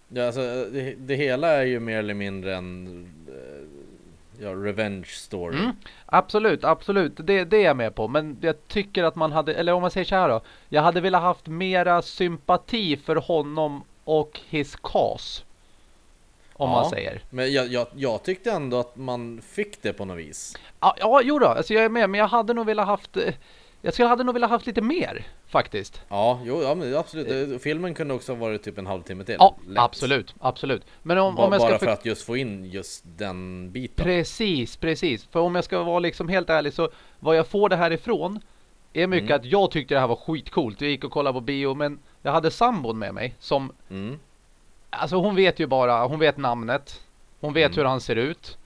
S1: Ja, alltså, det, det hela är ju mer eller mindre en eh, ja, revenge story.
S2: Mm. Absolut, absolut. Det, det är jag med på. Men jag tycker att man hade, eller om man säger så här då. Jag hade velat haft mera sympati för honom och his cause. Om
S1: Ja.
S2: man säger.
S1: Men jag, jag, jag tyckte ändå att man fick det på något vis.
S2: Ja, ja jo då. Alltså jag är med. Men jag hade nog velat haft, eh, jag skulle hade nog velat haft lite mer faktiskt.
S1: Ja, jo, ja absolut. Det- Filmen kunde också ha varit typ en halvtimme till.
S2: Ja,
S1: Lätt.
S2: absolut, absolut. Men om, om jag ska
S1: Bara
S2: för-
S1: att just få in just den biten.
S2: Precis, precis. För om jag ska vara liksom helt ärlig så vad jag får det här ifrån är mycket
S1: Mm.
S2: att jag tyckte det här var skitcoolt. Jag gick och kollade på bio men jag hade sambon med mig som
S1: Mm.
S2: alltså hon vet ju bara, hon vet namnet. Hon vet
S1: Mm.
S2: hur han ser ut.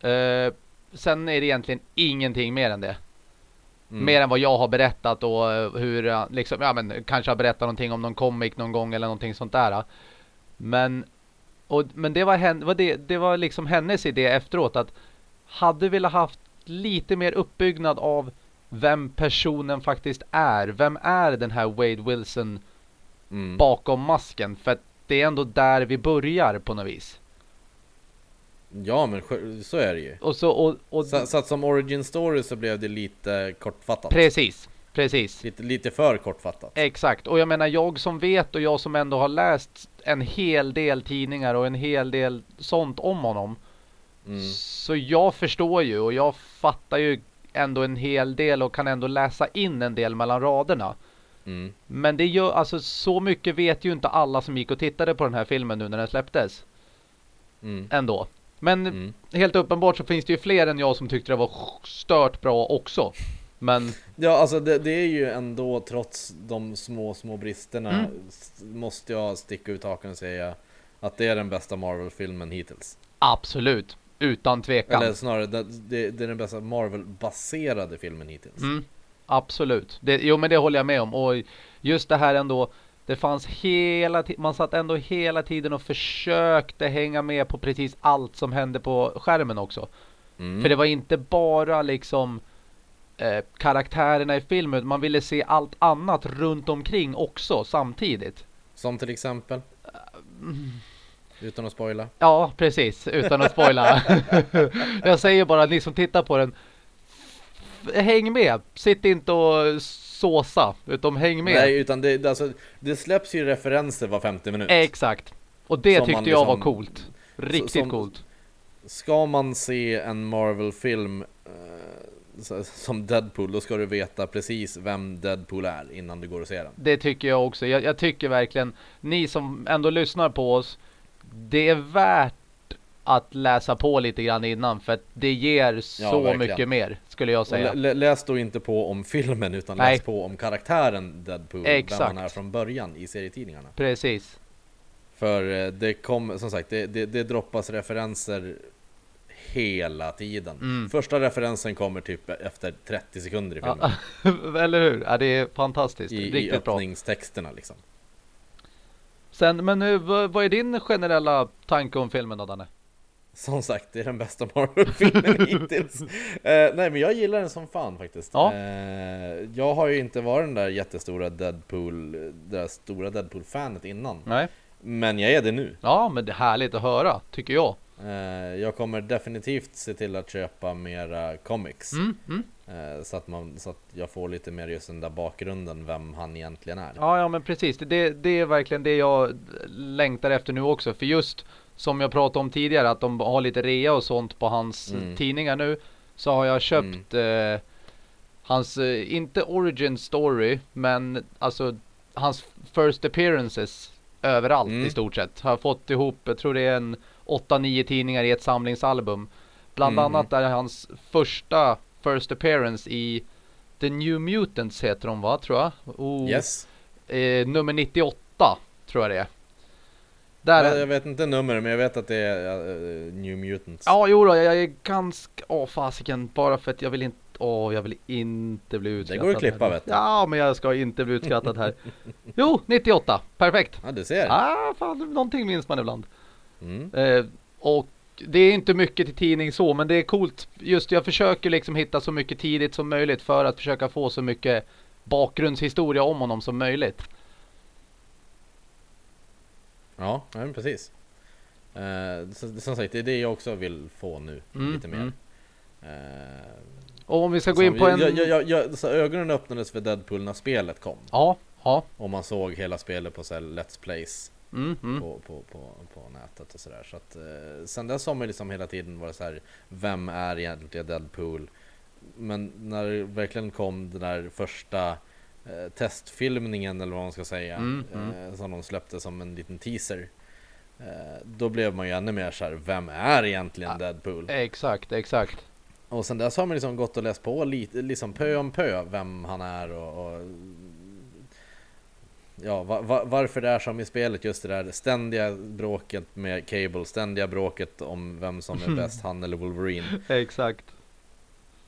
S2: Eh, sen är det egentligen ingenting mer än det.
S1: Mm.
S2: Mer än vad jag har berättat och eh, hur liksom, ja men kanske har berättat någonting om någon comic någon gång eller någonting sånt där. Men och, men det var, hen, var det, det var liksom hennes idé efteråt att hade velat haft lite mer uppbyggnad av vem personen faktiskt är. Vem är den här Wade Wilson
S1: Mm.
S2: bakom masken? För att det är ändå där vi börjar på något vis.
S1: Ja men så är det ju.
S2: Och så, och, och
S1: Så, så att som origin story så blev det lite kortfattat.
S2: precis, precis.
S1: Lite, lite för kortfattat.
S2: Exakt, och jag menar jag som vet och jag som ändå har läst en hel del tidningar och en hel del sånt om honom.
S1: Mm.
S2: Så jag förstår ju och jag fattar ju ändå en hel del och kan ändå läsa in en del mellan raderna.
S1: Mm.
S2: Men det gör, alltså så mycket vet ju inte alla som gick och tittade på den här filmen nu när den släpptes.
S1: Mm.
S2: Ändå. Men
S1: Mm.
S2: helt uppenbart så finns det ju fler än jag som tyckte det var stört bra också. Men
S1: Ja alltså det, det är ju ändå trots de små små bristerna
S2: Mm.
S1: måste jag sticka ut hakan och säga att det är den bästa Marvel-filmen hittills.
S2: absolut, utan tvekan.
S1: Eller snarare, det, det, det är den bästa Marvel-baserade filmen hittills.
S2: Mm, absolut. Det, jo men det håller jag med om. Och just det här ändå. Det fanns hela tiden. Man satt ändå hela tiden och försökte hänga med på precis allt som hände på skärmen också.
S1: Mm.
S2: För det var inte bara liksom eh, karaktärerna i filmen. Man ville se allt annat runt omkring också samtidigt.
S1: Som till exempel? Utan att spoila.
S2: Ja, precis. Utan att spoila. jag säger bara ni som tittar på den häng med. Sitt inte och såsa, utan häng med.
S1: Nej, utan det, alltså, det släpps ju referenser var 50 minut.
S2: Exakt. Och det
S1: Som
S2: tyckte
S1: man
S2: jag var
S1: liksom-
S2: coolt. Riktigt
S1: som-
S2: coolt.
S1: Ska man se en Marvel-film eh, som Deadpool, då ska du veta precis vem Deadpool är innan du går och ser den.
S2: Det tycker jag också. Jag, jag tycker verkligen, ni som ändå lyssnar på oss, det är värt att läsa på lite grann innan för att det ger så
S1: verkligen.
S2: mycket mer skulle jag säga.
S1: lä- lä- läs då inte på om filmen utan
S2: Nej.
S1: läs på om karaktären Deadpool,
S2: Exakt.
S1: vem han är från början i serietidningarna.
S2: Precis.
S1: För eh, det kom, som sagt, det, det, det droppas referenser hela tiden.
S2: Mm.
S1: Första referensen kommer typ efter 30 sekunder i filmen.
S2: Ja, eller hur? Ja, det är fantastiskt.
S1: I, i
S2: Riktigt bra.
S1: öppningstexterna liksom.
S2: Sen, men nu, vad, vad är din generella tanke om filmen då, Danne?
S1: Som sagt, det är den bästa Marvel-filmen hittills. Eh, nej men jag gillar den som fan faktiskt.
S2: Ja.
S1: Eh, jag har ju inte varit den där jättestora Deadpool, det där stora Deadpool-fanet innan.
S2: Nej.
S1: Men jag är det nu.
S2: Ja, men det är härligt att höra, tycker jag.
S1: Eh, jag kommer definitivt se till att köpa mera comics.
S2: Mm, mm.
S1: Så, att man, så att jag får lite mer just den där bakgrunden, vem han egentligen är.
S2: Ja, ja men precis. Det, det är verkligen det jag längtar efter nu också. För just som jag pratade om tidigare, att de har lite rea och sånt på hans eh,
S1: Mm.
S2: tidningar nu. Så har jag köpt eh, hans, eh, inte origin story, men alltså hans first appearances överallt
S1: Mm.
S2: i stort sett. Har fått ihop, jag tror det är en 8-9 tidningar i ett samlingsalbum. Bland
S1: Mhm.
S2: annat är hans första first appearance i The New Mutants heter de va, tror jag. Oh,
S1: Yes.
S2: eh, nummer 98 tror jag det är. Där,
S1: Jag, jag vet inte nummer, men jag vet att det är eh, New Mutants.
S2: ja, jo då, jag är ganska, åh fasiken, bara för att jag vill inte, åh, jag vill inte bli utskrattad.
S1: går att klippa,
S2: här.
S1: vet du.
S2: Ja, men jag ska inte bli utskrattad här. Jo, 98, perfekt.
S1: Ja, du ser.
S2: Ah, fan, någonting minns man ibland.
S1: Mm.
S2: Eh, och det är inte mycket till tidning så, men det är coolt. Just jag försöker liksom hitta så mycket tidigt som möjligt för att försöka få så mycket bakgrundshistoria om honom som möjligt.
S1: Ja, men precis. Så, som sagt, det är det jag också vill få nu,
S2: Mm,
S1: lite mer.
S2: mm.
S1: Eh,
S2: Och om vi ska gå in på en...
S1: jag, jag, jag, jag, så ögonen öppnades för Deadpool när spelet kom.
S2: Ja, ja.
S1: Och man såg hela spelet på så här Let's Plays
S2: Mm, mm.
S1: på, på, på, på nätet och sådär. Så att eh, sen dess har man liksom hela tiden varit så här, vem är egentligen Deadpool? Men när det verkligen kom den där första eh, testfilmningen eller vad man ska säga,
S2: Mm,
S1: eh, som de släppte som en liten teaser. Eh, då blev man ju ännu mer så här, vem är egentligen
S2: Ja.
S1: Deadpool?
S2: Exakt, exakt.
S1: Och sen dess har man liksom gått och läst på lite, liksom pö om pö vem han är och, och Ja, va, va, varför det är som i spelet just det där ständiga bråket med Cable, ständiga bråket om vem som är bäst, han eller Wolverine.
S2: Exakt.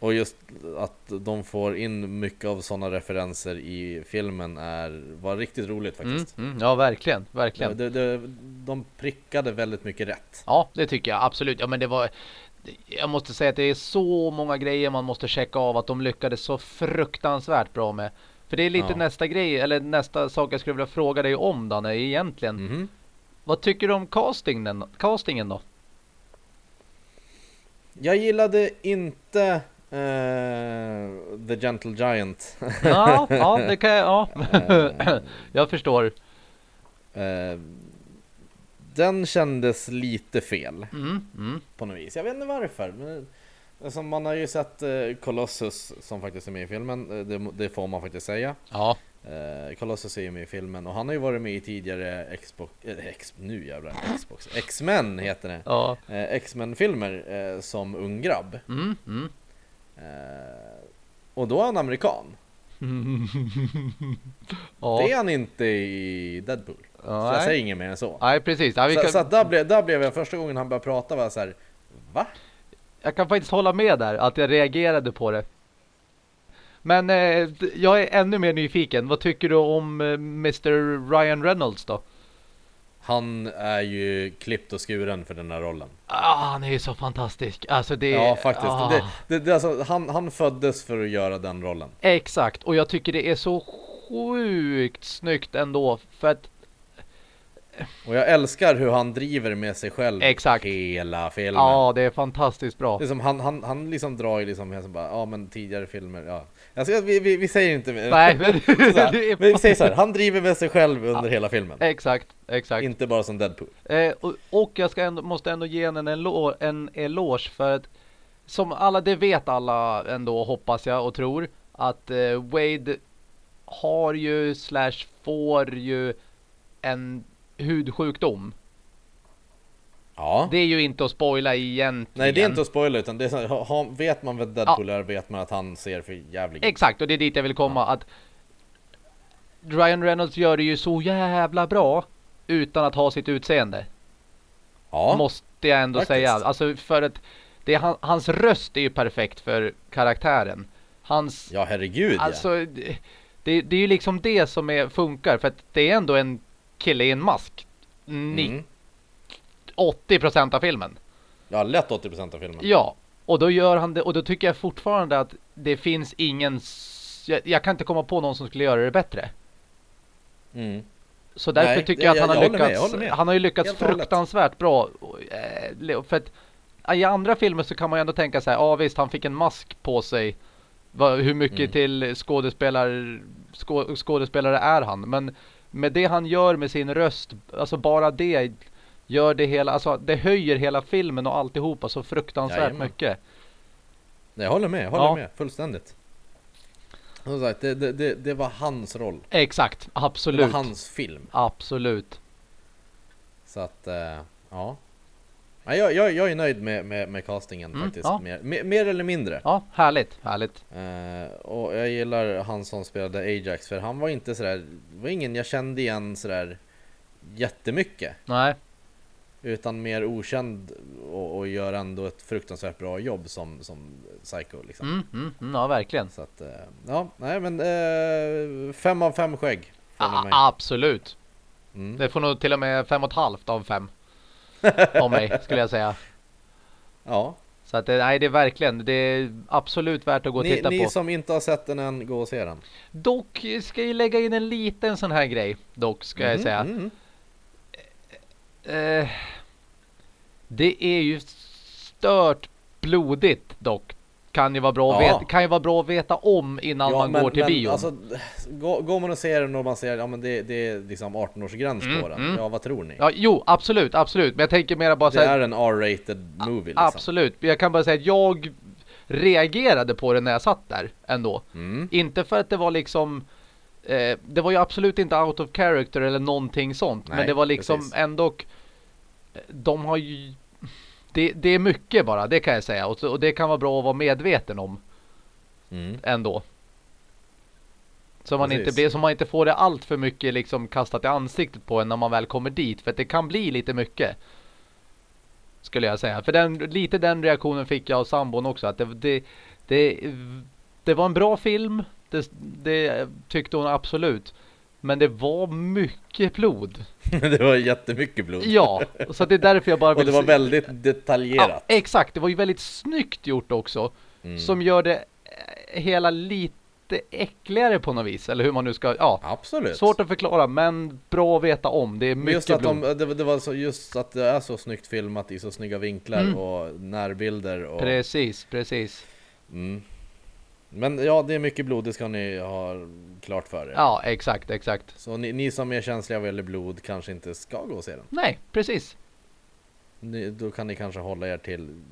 S1: Och just att de får in mycket av sådana referenser i filmen är, var riktigt roligt
S2: Mm,
S1: faktiskt.
S2: mm. Ja, verkligen, verkligen.
S1: De, de, de prickade väldigt mycket rätt.
S2: Ja, det tycker jag absolut. Ja, men det var... Jag måste säga att det är så många grejer man måste checka av att de lyckades så fruktansvärt bra med. För det är lite
S1: Ja.
S2: nästa grej, eller nästa sak jag skulle vilja fråga dig om Danne, egentligen.
S1: Mhm.
S2: Vad tycker du om castingen, castingen då?
S1: Jag gillade inte eh, The Gentle Giant.
S2: Ja, ja det kan jag, ja.
S1: Eh,
S2: jag förstår.
S1: Eh, den kändes lite fel
S2: Mm, mm.
S1: på något vis. Jag vet inte varför. Men, alltså, man har ju sett Colossus som faktiskt är med i filmen. Det, det får man faktiskt säga.
S2: Ja,
S1: Colossus är ju med i filmen och han har ju varit med i tidigare Xbox, eh, X, nu jävlar, Xbox, X-Men heter det.
S2: ja.
S1: X-Men-filmer eh, som ung grabb.
S2: Mm, mm.
S1: Eh, och då är han amerikan.
S2: ja.
S1: Det är han inte i Deadpool. Så jag säger inget mer än så.
S2: Nej, precis. Ja,
S1: Så,
S2: kan,
S1: så att där, blev, där blev jag första gången han började prata var jag så här, Va?
S2: Jag kan faktiskt hålla med där, att jag reagerade på det. Men eh, jag är ännu mer nyfiken. Vad tycker du om eh, Mr. Ryan Reynolds då?
S1: Han är ju klippt och skuren för den här rollen.
S2: Ah, han är ju så fantastisk. Alltså det
S1: Ja faktiskt.
S2: ah.
S1: Det, det, det, alltså, han, han föddes för att göra den rollen.
S2: Exakt, och jag tycker det är så sjukt snyggt ändå. För att
S1: Och jag älskar hur han driver med sig själv
S2: Exakt.
S1: hela filmen.
S2: Ja, det är fantastiskt bra.
S1: Liksom, han, han, han liksom drar ju liksom, bara, ja men tidigare filmer, ja. Ska, vi, vi, vi säger inte mer.
S2: Nej, men,
S1: men vi säger så här, han driver med sig själv under hela filmen.
S2: Exakt, exakt.
S1: Inte bara som Deadpool.
S2: Eh, och, och jag ska ändå, måste ändå ge en eloge, en eloge för att som alla, det vet alla ändå hoppas jag och tror att eh, Wade har ju slash får ju en hudsjukdom.
S1: Ja.
S2: Det är ju inte att spoila egentligen.
S1: Nej det är inte att spoila utan det är så, ha, vet man vad Deadpool är vet man att han ser för jävlig ut.
S2: Exakt, och det är dit jag vill komma. Att Ryan Reynolds gör det ju så jävla bra utan att ha sitt utseende.
S1: Ja.
S2: Måste jag ändå
S1: faktiskt.
S2: säga. Alltså för att det är han, hans röst är ju perfekt för karaktären. Hans,
S1: Ja herregud ja.
S2: alltså det, det, det är ju liksom det som är, funkar. För att det är ändå en kille i en mask. Ni,
S1: Mm.
S2: 80% av filmen.
S1: Ja lätt 80% av filmen.
S2: Ja, och då gör han det. Och då tycker jag fortfarande att det finns ingen... Jag, jag kan inte komma på någon som skulle göra det bättre.
S1: Mm.
S2: Så därför
S1: Nej,
S2: tycker jag,
S1: jag-
S2: att han
S1: jag
S2: har lyckats.
S1: med.
S2: Han har ju lyckats
S1: Helt och hållet.
S2: fruktansvärt bra. Eh, För att i andra filmer så kan man ju ändå tänka sig, ja ah, visst han fick en mask på sig. Hur mycket
S1: Mm.
S2: till skådespelare, skå, skådespelare är han? Men med det han gör med sin röst, alltså bara det gör det hela, alltså det höjer hela filmen och alltihopa så fruktansvärt
S1: Jajamän.
S2: mycket.
S1: Jag håller med, jag håller
S2: Ja.
S1: med fullständigt. Som sagt, det, det, det, var hans roll.
S2: Exakt,
S1: Det var
S2: absolut.
S1: hans film.
S2: Absolut.
S1: Så att, eh, ja. ja jag, jag, jag är nöjd med, med, med castingen
S2: Mm,
S1: faktiskt.
S2: ja.
S1: Mer, mer, eller mindre.
S2: Ja, härligt, härligt.
S1: Eh, och jag gillar han som spelade Ajax för han var inte sådär, det var ingen jag kände igen sådär jättemycket.
S2: Nej,
S1: Utan mer okänd och, och gör ändå ett fruktansvärt bra jobb som, som Psycho liksom.
S2: mm, mm, mm, ja verkligen.
S1: Så att, eh, ja, nej men eh, fem av fem skägg. från
S2: A-
S1: mig.
S2: absolut.
S1: Mm.
S2: Det får nog till och med fem och ett halvt av fem. av mig skulle jag säga.
S1: Ja,
S2: Så att det, nej, det är verkligen, det är absolut värt att gå och
S1: ni,
S2: titta
S1: ni
S2: på.
S1: som inte har sett den än, gå och se den.
S2: Dock ska jag lägga in en liten sån här grej. Dock ska jag
S1: Mhm,
S2: säga. Eh, det är ju stört blodigt dock. Kan ju vara bra, att
S1: Ja.
S2: veta, kan ju vara bra att veta om innan man går till bion.
S1: Alltså, går, går man och ser den och man ser ja men det, det är liksom 18-årsgräns
S2: Mm,
S1: på den.
S2: mm.
S1: Ja, vad tror ni?
S2: Ja, jo, absolut, absolut. Men jag tänker mera bara så
S1: det är en R-rated movie liksom.
S2: Absolut. Jag kan bara säga att jag reagerade på det när jag satt där ändå.
S1: Mm.
S2: Inte för att det var liksom eh, Det var ju absolut inte out of character eller någonting sånt. men
S1: Nej,
S2: det var liksom
S1: precis.
S2: ändå De har ju det, det är mycket bara, det kan jag säga. Och, och det kan vara bra att vara medveten om
S1: Mm.
S2: ändå. Så man, inte blir, så man inte får det allt för mycket liksom kastat i ansiktet på en när man väl kommer dit. För att det kan bli lite mycket. Skulle jag säga. För den, lite den reaktionen fick jag av sambon också. Att det, det, det, det var en bra film. Det, det tyckte hon absolut. Men det var mycket blod.
S1: det var jättemycket blod.
S2: Ja, så det är därför jag bara
S1: och det
S2: vill
S1: var väldigt
S2: Ja,
S1: detaljerat.
S2: exakt, det var ju väldigt snyggt gjort också.
S1: Mm.
S2: Som gör det eh, hela lite äckligare på något vis. Eller hur man nu ska, ja.
S1: Absolut.
S2: Svårt att förklara men bra att veta om. Det är mycket
S1: just att,
S2: blod.
S1: de, det, det var så, just att det är så snyggt filmat i så snygga vinklar
S2: Mm.
S1: och närbilder och...
S2: Precis, precis.
S1: Mm. Men ja, det är mycket blod, det ska ni ha klart för er.
S2: Ja, exakt, exakt.
S1: Så ni, ni som är känsliga vad gäller blod kanske inte ska gå och se den.
S2: Nej, precis.
S1: Ni, då kan ni kanske hålla er till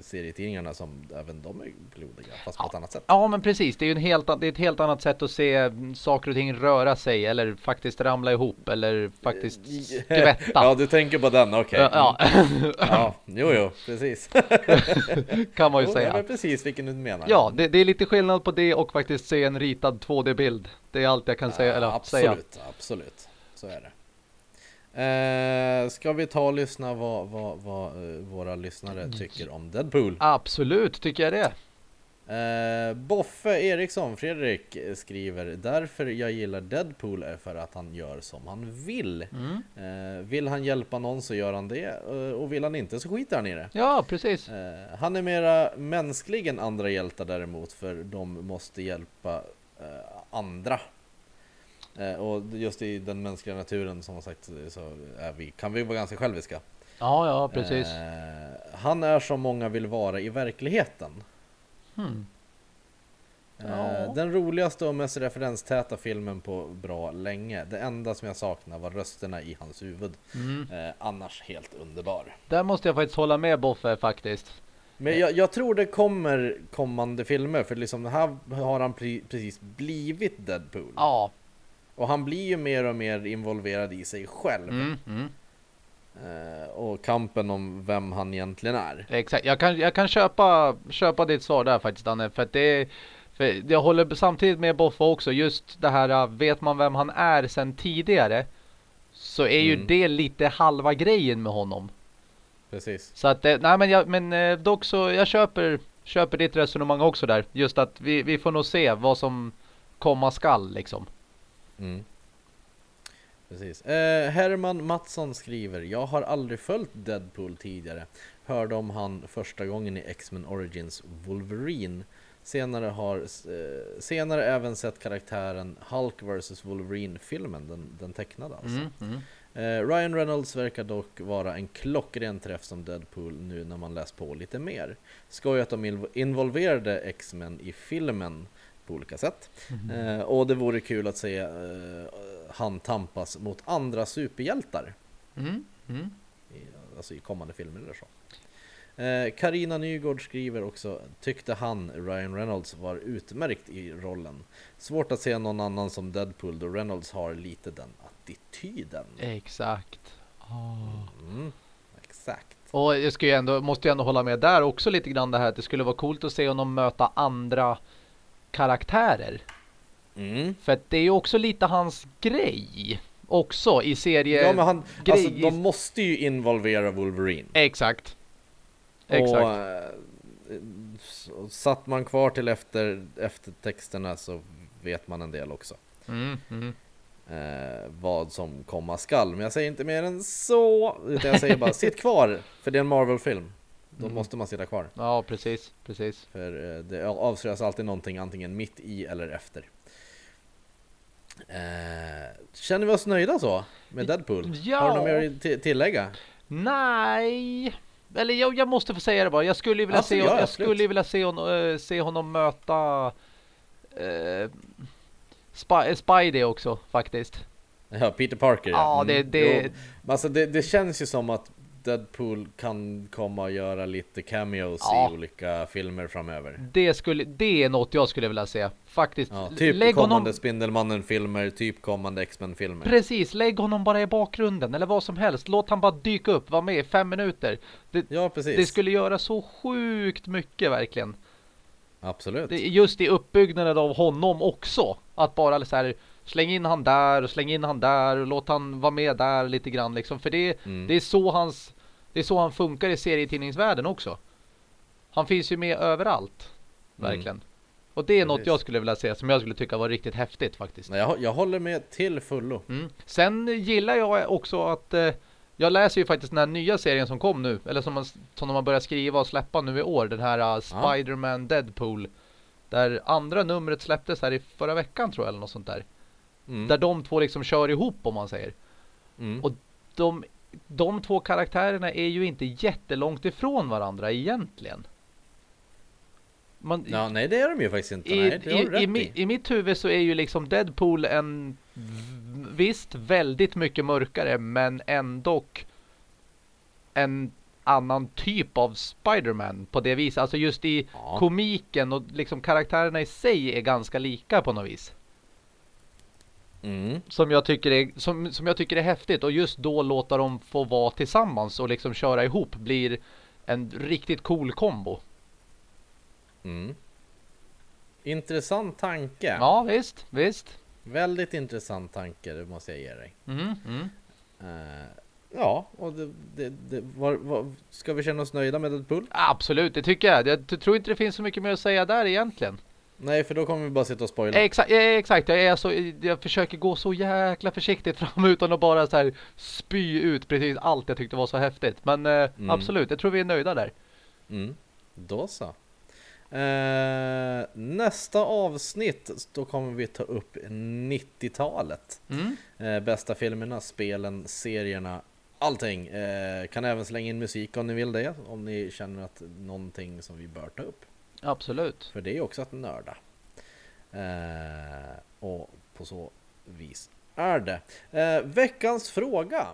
S1: serietidningarna som även de är blodiga, fast på ett annat sätt.
S2: Ja, men precis. Det är ju en helt, det är ett helt annat sätt att se saker och ting röra sig eller faktiskt ramla ihop eller faktiskt skvätta.
S1: Ja, du tänker på den, okej.
S2: Ja,
S1: Mm. ja, jo, jo, precis.
S2: kan man ju
S1: Jo,
S2: säga.
S1: Vet precis vilken du menar.
S2: Ja, det, det är lite skillnad på det och faktiskt se en ritad 2D-bild. Det är allt jag kan säga, eller säga.
S1: absolut, absolut. Så är det. Eh, ska vi ta och lyssna vad, vad, vad eh, våra lyssnare tycker om Deadpool?
S2: Absolut, tycker jag det.
S1: Eh, Boffe Eriksson, Fredrik eh, skriver Därför jag gillar Deadpool är för att han gör som han vill.
S2: Mm.
S1: Eh, vill han hjälpa någon så gör han det eh, och vill han inte så skiter han i det.
S2: Ja, precis.
S1: Eh, han är mera mänsklig än andra hjältar däremot för de måste hjälpa andra. Eh, och just i den mänskliga naturen som sagt så vi, kan vi vara ganska själviska.
S2: Ja, ja, precis.
S1: Eh, han är som många vill vara i verkligheten.
S2: Hmm.
S1: Eh,
S2: Ja.
S1: Den roligaste och mest referenstäta filmen på bra länge. Det enda som jag saknar var rösterna i hans huvud.
S2: Mm.
S1: Eh, annars helt underbar.
S2: Där måste jag faktiskt hålla med Boffe faktiskt.
S1: Men jag, jag tror det kommer kommande filmer för liksom här har han pre precis blivit Deadpool.
S2: Ja.
S1: Och han blir ju mer och mer involverad i sig själv.
S2: Mm, mm.
S1: Eh, och kampen om vem han egentligen är.
S2: Exakt. Jag kan, jag kan köpa, köpa ditt svar där faktiskt Danne. För att det för jag håller samtidigt med Boffe också. Just det här, äh, vet man vem han är sen tidigare. Så är ju
S1: Mm.
S2: det lite halva grejen med honom.
S1: Precis.
S2: Så att, eh, nej men, jag, men eh, dock så, jag köper, köper ditt resonemang också där. Just att vi, vi får nog se vad som komma skall liksom.
S1: Mm. Precis. Eh, Herman Mattsson skriver Jag har aldrig följt Deadpool tidigare. Hörde om han första gången i X-Men Origins Wolverine. Senare har eh, senare även sett karaktären Hulk vs Wolverine-filmen, den, den tecknade alltså.
S2: Mm, mm.
S1: Eh, Ryan Reynolds verkar dock vara en klockren träff som Deadpool nu när man läst på lite mer. Skoj att de inv- involverade X-Men i filmen på olika sätt. Eh, och det vore kul att se eh, han tampas mot andra superhjältar.
S2: Mm, mm.
S1: I, alltså i kommande filmer eller så. Eh, Karina Nygård skriver också Tyckte han, Ryan Reynolds, var utmärkt i rollen. Svårt att se någon annan som Deadpool då Reynolds har lite den attityden.
S2: Exakt. Ah.
S1: Mm, exakt.
S2: Och jag ska ju ändå, måste ju ändå hålla med där också lite grann det här att det skulle vara coolt att se honom möta andra karaktärer.
S1: Mm.
S2: För att det är ju också lite hans grej. Också i serie...
S1: Ja men han, alltså de måste ju involvera Wolverine.
S2: Exakt.
S1: Och
S2: Exakt.
S1: eh, så satt man kvar till efter, efter texterna så vet man en del också.
S2: Mm, mm.
S1: Eh, vad som komma skall. Men jag säger inte mer än så. Utan jag säger bara sitt kvar. För det är en Marvel-film. Då
S2: Mm.
S1: måste man sitta kvar.
S2: Ja, precis. Precis.
S1: För eh, det avslöjas alltid någonting antingen mitt i eller efter. Eh, känner vi oss nöjda så? Med Deadpool?
S2: Ja.
S1: Har du något mer att ti- tillägga?
S2: Nej. Eller jag, jag måste få säga det bara. Jag skulle vilja,
S1: Alltså,
S2: se,
S1: ja,
S2: jag skulle vilja se, hon, eh, se honom möta uh, Sp- Spidey också faktiskt.
S1: Ja, Peter Parker
S2: Ja,
S1: Mm.
S2: det, det,
S1: Jo, alltså det, det känns ju som att Deadpool kan komma att göra lite cameos
S2: Ja.
S1: i olika filmer framöver.
S2: det, skulle, det är något jag skulle vilja se. Faktiskt.
S1: Ja, typ
S2: lägg
S1: kommande
S2: honom,
S1: Spindelmannen-filmer, typ kommande X-Men-filmer.
S2: precis, lägg honom bara i bakgrunden eller vad som helst. Låt han bara dyka upp, vara med i fem minuter. Det,
S1: Ja, precis.
S2: det skulle göra så sjukt mycket verkligen.
S1: Absolut.
S2: Just i uppbyggnaden av honom också. Att bara så här släng in han där och släng in han där och låt han vara med där lite grann liksom. För det,
S1: Mm.
S2: det är så hans det är så han funkar i serietidningsvärlden också. Han finns ju med överallt.
S1: Mm.
S2: Verkligen. Och det är något jag skulle vilja se som jag skulle tycka var riktigt häftigt faktiskt.
S1: Nej, jag, jag håller med till fullo.
S2: Mm. Sen gillar jag också att eh, jag läser ju faktiskt den här nya serien som kom nu. Eller som, man, som de har börjat skriva och släppa nu i år. Den här uh, Spider-Man Deadpool. Där andra numret släpptes här i förra veckan tror jag eller något sånt där.
S1: Mm.
S2: Där de två liksom kör ihop om man säger.
S1: Mm.
S2: Och de, de två karaktärerna är ju inte jättelångt ifrån varandra egentligen. Man,
S1: Ja, nej, det är de ju faktiskt inte.
S2: i,
S1: nej,
S2: i, i, mi, I mitt huvud så är ju liksom Deadpool en visst väldigt mycket mörkare men ändå en annan typ av Spider-Man på det viset. Alltså just i
S1: Ja.
S2: komiken och liksom karaktärerna i sig är ganska lika på något vis.
S1: Mm.
S2: Som jag tycker är, som, som jag tycker är häftigt och just då låta dem få vara tillsammans och liksom köra ihop blir en riktigt cool kombo.
S1: Mm. Intressant tanke.
S2: Ja, visst, visst.
S1: Väldigt intressant tanke, det måste jag ge dig.
S2: Mm, mm.
S1: Eh, ja, och det, det, det, var, var, ska vi känna oss nöjda med Deadpool?
S2: Absolut, det tycker jag. Jag tror inte det finns så mycket mer att säga där egentligen.
S1: Nej, för då kommer vi bara sitta och spoila.
S2: Exakt, exakt. Jag, är så, jag försöker gå så jäkla försiktigt fram utan att bara så här spy ut precis allt jag tyckte var så häftigt. Men eh,
S1: Mm.
S2: absolut, jag tror vi är nöjda där.
S1: Mm. Då så. Eh, nästa avsnitt, då kommer vi ta upp 90-talet.
S2: Mm.
S1: Eh, bästa filmerna, spelen, serierna, allting. Eh, kan även slänga in musik om ni vill det, om ni känner att någonting som vi bör ta upp.
S2: Absolut.
S1: För det är också att nörda. Eh, och på så vis är det. Eh, veckans fråga.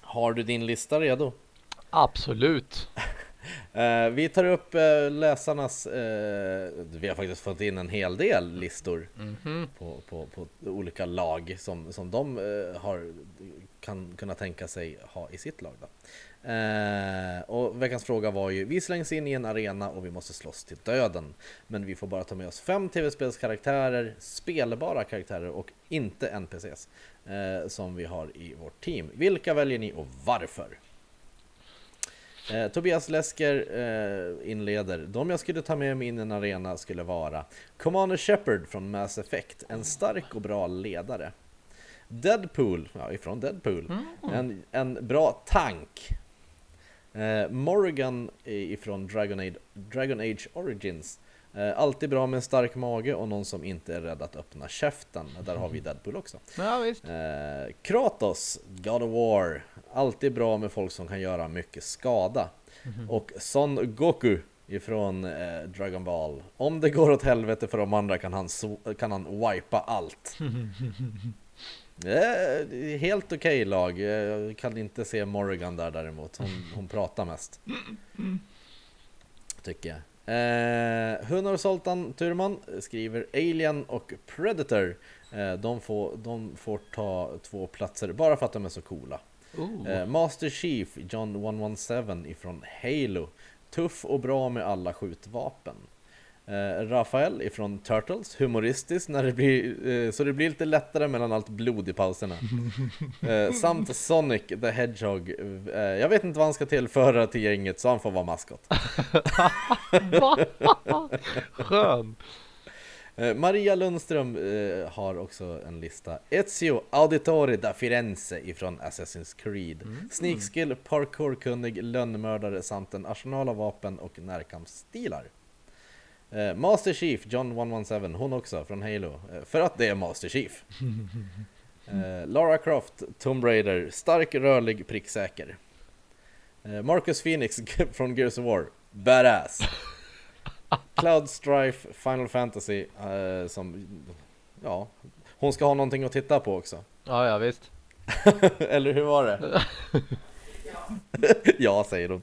S1: Har du din lista redo?
S2: Absolut.
S1: Eh, vi tar upp eh, läsarnas, eh, vi har faktiskt fått in en hel del listor
S2: Mhm.
S1: på, på, på olika lag som, som de har, kan kunna tänka sig ha i sitt lag. Då. Eh, och veckans fråga var ju, vi slängs in i en arena och vi måste slåss till döden. Men vi får bara ta med oss fem tv-spelskaraktärer, spelbara karaktärer och inte NPCs eh, som vi har i vårt team. Vilka väljer ni och varför? Eh, Tobias Lesker eh, inleder. De jag skulle ta med mig in i en arena skulle vara Commander Shepard från Mass Effect, en stark och bra ledare. Deadpool, ja ifrån Deadpool, en, en bra tank. Eh, Morgan ifrån Dragon Age, Dragon Age Origins. Eh, alltid bra med en stark mage och någon som inte är rädd att öppna käften. Där har vi Deadpool också.
S2: Ja, visst.
S1: Eh, Kratos, God of War. Alltid bra med folk som kan göra mycket skada. Och Son Goku ifrån eh, Dragon Ball. Om det går åt helvete för de andra kan han, kan han wipa allt. Helt okej lag. Jag kan inte se Morrigan där däremot. Hon, hon pratar mest. Tycker jag. Eh, Hunar Soltan Turman skriver Alien och Predator. Eh, de, får, de får ta två platser bara för att de är så coola. Eh, Master Chief John 117 ifrån Halo. Tuff och bra med alla skjutvapen. Eh, Rafael ifrån Turtles, humoristisk när det blir, eh, så det blir lite lättare mellan allt blod i pauserna. Eh, samt Sonic the Hedgehog. Eh, jag vet inte vad han ska tillföra till gänget så han får vara maskot.
S2: Skön.
S1: Maria Lundström eh, har också en lista. Ezio Auditore da Firenze ifrån Assassin's Creed. Sneakskill, parkourkunnig, lönnmördare samt en arsenal av vapen och närkampsstilar. Eh, Master Chief, John 117, hon också från Halo. Eh, för att det är Master Chief. Eh, Lara Croft, Tomb Raider, stark, rörlig, pricksäker. Eh, Marcus Phoenix från Gears of War, badass. Cloud Strife, Final Fantasy, eh, som, ja, hon ska ha någonting att titta på också.
S2: Ja, ja, visst.
S1: Eller hur var det? ja, säger de.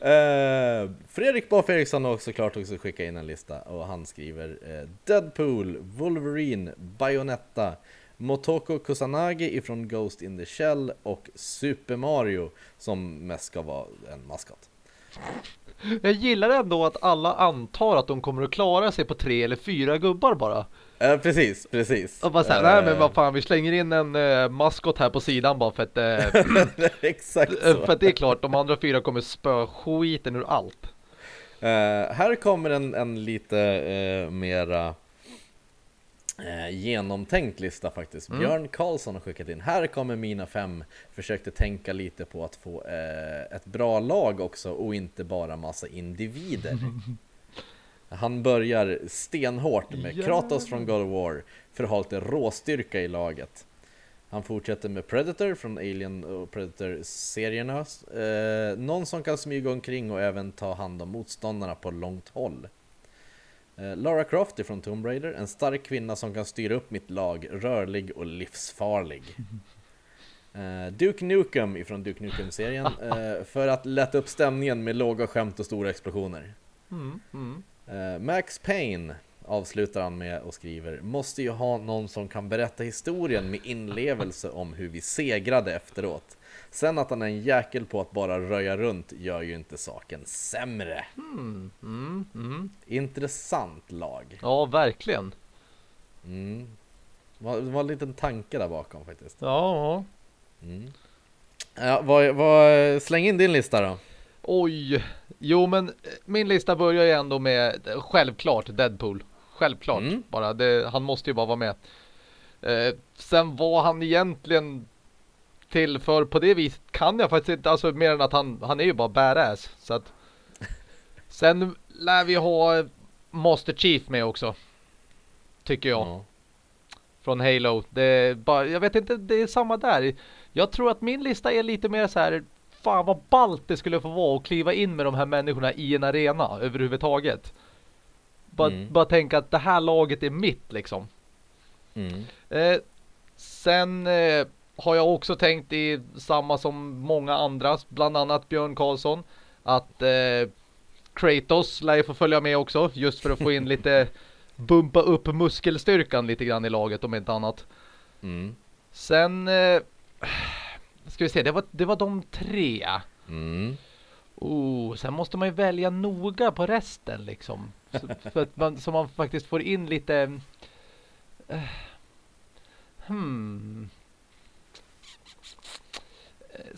S1: eh, Fredrik Boff Eriksson har också klart också skicka in en lista och han skriver eh, Deadpool, Wolverine, Bayonetta, Motoko Kusanagi ifrån Ghost in the Shell och Super Mario som mest ska vara en maskot.
S2: Jag gillar ändå att alla antar att de kommer att klara sig på tre eller fyra gubbar bara.
S1: Eh, precis, precis.
S2: Och bara såhär, nej men vad fan, vi slänger in en eh, maskot här på sidan bara för att, eh,
S1: Exakt
S2: eh,
S1: så.
S2: för att det är klart, de andra fyra kommer spö skiten ur allt.
S1: Eh, här kommer en, en lite eh, mera eh, genomtänkt lista faktiskt. Björn Karlsson har skickat in. Här kommer mina fem. Försökte tänka lite på att få eh, ett bra lag också och inte bara massa individer. Han börjar stenhårt med Kratos från God of War för att ha lite råstyrka i laget. Han fortsätter med Predator från Alien och Predator-serierna. Eh, någon som kan smyga omkring och även ta hand om motståndarna på långt håll. Eh, Lara Croft från Tomb Raider, en stark kvinna som kan styra upp mitt lag, rörlig och livsfarlig. Eh, Duke Nukem ifrån Duke Nukem-serien, eh, för att lätta upp stämningen med låga skämt och stora explosioner.
S2: Mm, mm.
S1: Max Payne avslutar han med och skriver Måste ju ha någon som kan berätta historien med inlevelse om hur vi segrade efteråt. Sen att han är en jäkel på att bara röja runt gör ju inte saken sämre.
S2: Mm, mm, mm.
S1: Intressant lag.
S2: Ja, verkligen.
S1: Mm. Det var, det var en liten tanke där bakom faktiskt.
S2: Ja,
S1: Mm. Ja, vad, vad, släng in din lista då.
S2: oj. Jo, men eh, min lista börjar ju ändå med eh, självklart Deadpool. Självklart
S1: Mm.
S2: bara. Det, han måste ju bara vara med. Eh, sen vad han egentligen till för på det viset kan jag faktiskt inte, alltså mer än att han, han är ju bara badass. Så att sen lär vi ha Master Chief med också. Tycker jag.
S1: Ja.
S2: Från Halo. Det bara, jag vet inte, det är samma där. Jag tror att min lista är lite mer så här. Fan vad ballt det skulle få vara att kliva in med de här människorna i en arena överhuvudtaget. Bara,
S1: Mm.
S2: bara tänka att det här laget är mitt liksom.
S1: Mm.
S2: Eh, sen eh, har jag också tänkt i samma som många andra, bland annat Björn Karlsson, att eh, Kratos lär ju få följa med också, just för att få in lite, bumpa upp muskelstyrkan lite grann i laget om inte annat.
S1: Mm.
S2: Sen, eh, ska vi se, det var, det var de tre.
S1: Mm.
S2: Oh, sen måste man ju välja noga på resten liksom. Så, för att man, så man faktiskt får in lite... eh, hmm. Eh,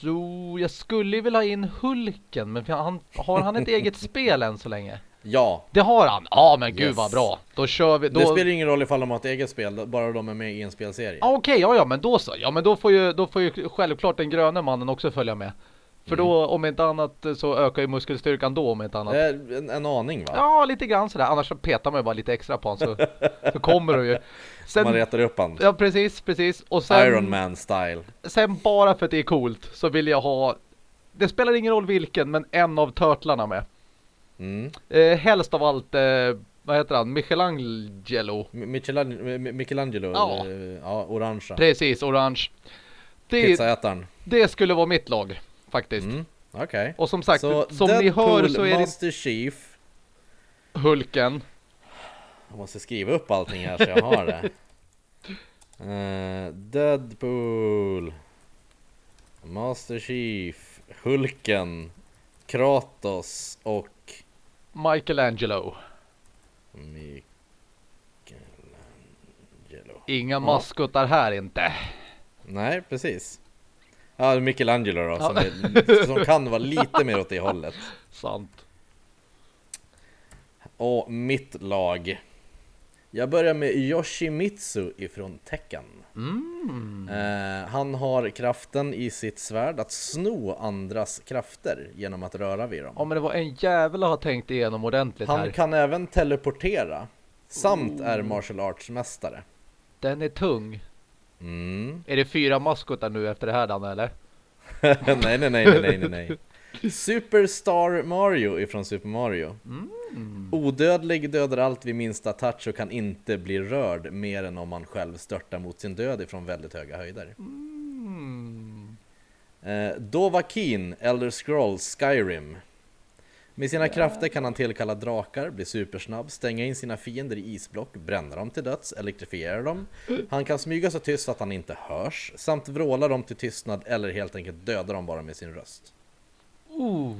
S2: Så jag skulle vilja ha in Hulken, men han, har han ett eget spel än så länge?
S1: Ja,
S2: Det har han! Ja men gud
S1: Yes.
S2: vad bra! Då kör vi... Då...
S1: det spelar ingen roll ifall de har ett eget spel, bara de är med i en spelserie.
S2: Ja, Okej, ja ja men då så. Ja men då får ju, då får ju självklart den gröna mannen också följa med. För då om inte annat så ökar ju muskelstyrkan då om inte annat.
S1: En, en aning va?
S2: Ja, lite grann sådär. Annars så petar man ju bara lite extra på honom så, så kommer det ju. Sen,
S1: Man retar upp han.
S2: ja, precis, precis. Och sen,
S1: Iron Man style.
S2: sen bara för att det är coolt så vill jag ha... Det spelar ingen roll vilken, men en av törtlarna med.
S1: Mm.
S2: Eh, helst av allt, eh, vad heter han? Michelangelo.
S1: M- Michelangelo, Michelangelo
S2: Ja.
S1: eh, ja, orangea.
S2: Precis, orange. Det,
S1: Pizzaätaren.
S2: det skulle vara mitt lag, faktiskt.
S1: Mm. Okej.
S2: Och som sagt,
S1: Så
S2: som ni hör så är det
S1: Master Chief.
S2: Hulken.
S1: Jag måste skriva upp allting här så jag har det. Eh, Deadpool. Master Chief. Hulken. Kratos och
S2: Michelangelo.
S1: Michelangelo.
S2: Inga maskotar här inte.
S1: Nej, precis. Ja, Michelangelo då, som, är, som kan vara lite mer åt det hållet.
S2: Sant.
S1: Och mitt lag. Jag börjar med Yoshimitsu ifrån Tekken.
S2: Mm.
S1: Eh, han har kraften i sitt svärd att sno andras krafter genom att röra vid dem.
S2: Ja men det var en jävel att ha tänkt igenom ordentligt
S1: Han
S2: här.
S1: kan även teleportera. Samt är martial arts mästare.
S2: Den är tung.
S1: Mm.
S2: Är det fyra maskotar nu efter det här Danne eller?
S1: nej, nej, nej, nej, nej, nej, nej. Superstar Mario ifrån Super Mario.
S2: Mm.
S1: Odödlig dödar allt vid minsta touch och kan inte bli rörd mer än om man själv störtar mot sin död ifrån väldigt höga höjder.
S2: Mm.
S1: Eh, Dovahkiin, Elder Scrolls, Skyrim. Med sina krafter kan han tillkalla drakar, bli supersnabb, stänga in sina fiender i isblock, bränna dem till döds, elektrifiera dem. Han kan smyga så tyst att han inte hörs, samt vråla dem till tystnad eller helt enkelt döda dem bara med sin röst.
S2: Oh.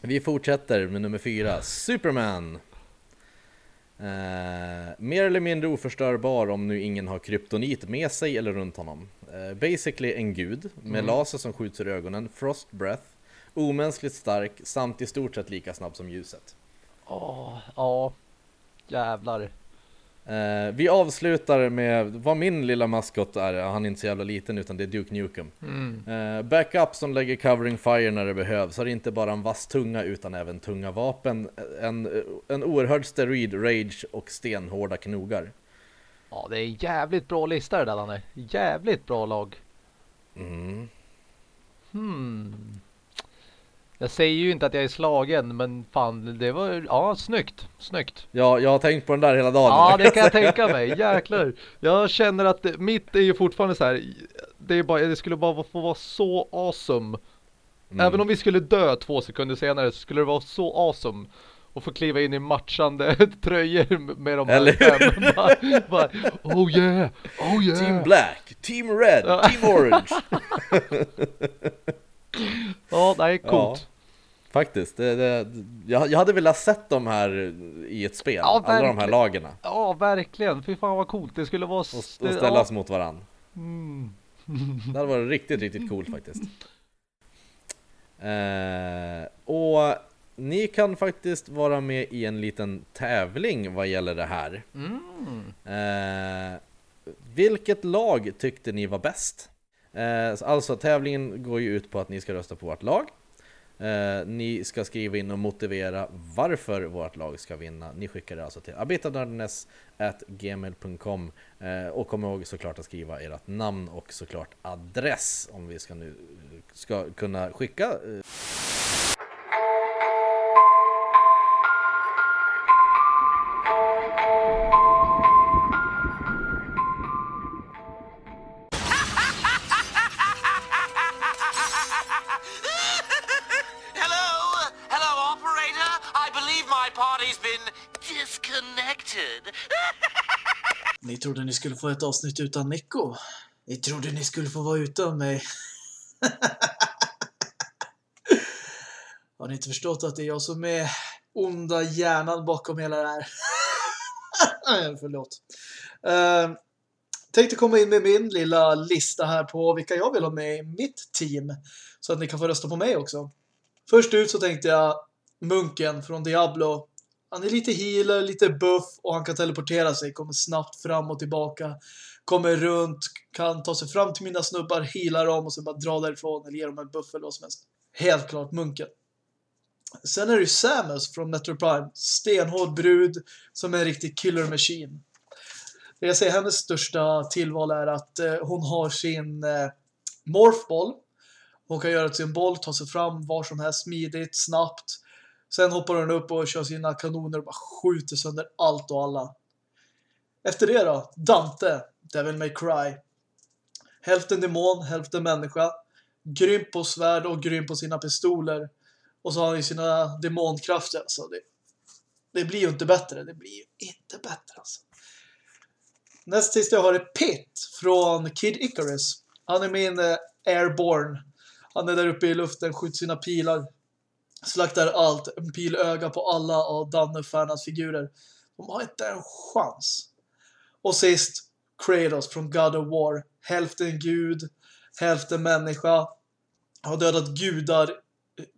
S1: Vi fortsätter med nummer fyra, Superman. Eh, mer eller mindre oförstörbar om nu ingen har kryptonit med sig eller runt honom. Eh, basically en gud med laser som skjuts ur ögonen, frost breath, omänskligt stark samt i stort sett lika snabb som ljuset.
S2: Åh, ja. Jävlar.
S1: Eh, vi avslutar med vad min lilla maskot är, han är inte så jävla liten utan det är Duke Nukem.
S2: Mm.
S1: Eh, backup som lägger covering fire när det behövs har inte bara en vass tunga utan även tunga vapen, en, en oerhörd steroid, rage och stenhårda knogar.
S2: Ja det är en jävligt bra lista det där Danne. Jävligt bra lag.
S1: Mm.
S2: Hmm. Jag säger ju inte att jag är slagen men fan det var ja snyggt. Snyggt.
S1: Ja, jag har tänkt på den där hela dagen.
S2: Ja, det kan jag tänka mig. Jäklar. Jag känner att det- mitt är ju fortfarande så här. Det, är bara, det skulle bara få vara så awesome.
S1: Mm.
S2: Även om vi skulle dö två sekunder senare så skulle det vara så awesome. Och få kliva in i matchande tröjor med de här
S1: Eller hur?
S2: fem. Bara, bara, oh yeah, oh yeah.
S1: Team Black, Team Red. Team Orange.
S2: Ja, nej, coolt.
S1: Faktiskt, det, det, jag, jag hade velat sett de här i ett spel,
S2: Ja,
S1: alla de här lagen.
S2: Ja, verkligen. Fy fan vad coolt. Det skulle vara...
S1: Och,
S2: s-
S1: och
S2: det-
S1: ställas mot varann.
S2: ja. Mm.
S1: Det hade varit riktigt, riktigt coolt faktiskt. Eh, och ni kan faktiskt vara med i en liten tävling vad gäller det här.
S2: Mm.
S1: Eh, vilket lag tyckte ni var bäst? Eh, alltså tävlingen går ju ut på att ni ska rösta på vårt lag. Eh, ni ska skriva in och motivera varför vårt lag ska vinna. Ni skickar det alltså till abitanördnes.gmail.com eh, och kom ihåg såklart att skriva ert namn och såklart adress om vi ska nu eh, ska kunna skicka eh,
S4: trodde ni skulle få ett avsnitt utan Nico. Ni trodde ni skulle få vara utan mig. Har ni inte förstått att det är jag som är onda hjärnan bakom hela det här? Förlåt. Uh, tänkte komma in med min lilla lista här på vilka jag vill ha med i mitt team. Så att ni kan få rösta på mig också. Först ut så tänkte jag Munken från Diablo. Han är lite healer, lite buff och han kan teleportera sig, kommer snabbt fram och tillbaka. Kommer runt, kan ta sig fram till mina snubbar, healar dem och sen bara dra därifrån eller ge dem en buff eller vad som helst. Helt klart Munken. Sen är det ju Samus från Metro Prime. Stenhård brud som är en riktig killer machine. Det jag säger hennes största tillval är att eh, hon har sin eh, morphboll. Hon kan göra sin boll, ta sig fram var som helst, smidigt, snabbt. Sen hoppar hon upp och kör sina kanoner och bara skjuter sönder allt och alla. Efter det då, Dante, Devil May Cry. Hälften demon, hälften människa. Grym på svärd och grym på sina pistoler. Och så har han ju sina demonkrafter. Alltså det, det blir ju inte bättre. Det blir ju inte bättre alltså. Näst sist jag har är Pitt från Kid Icarus. Han är min eh, Airborne. Han är där uppe i luften, skjuter sina pilar. Slaktar allt. En pilöga på alla av Danne Fernas figurer. De har inte en chans. Och sist, Kratos från God of War. Hälften gud, hälften människa. Har dödat gudar,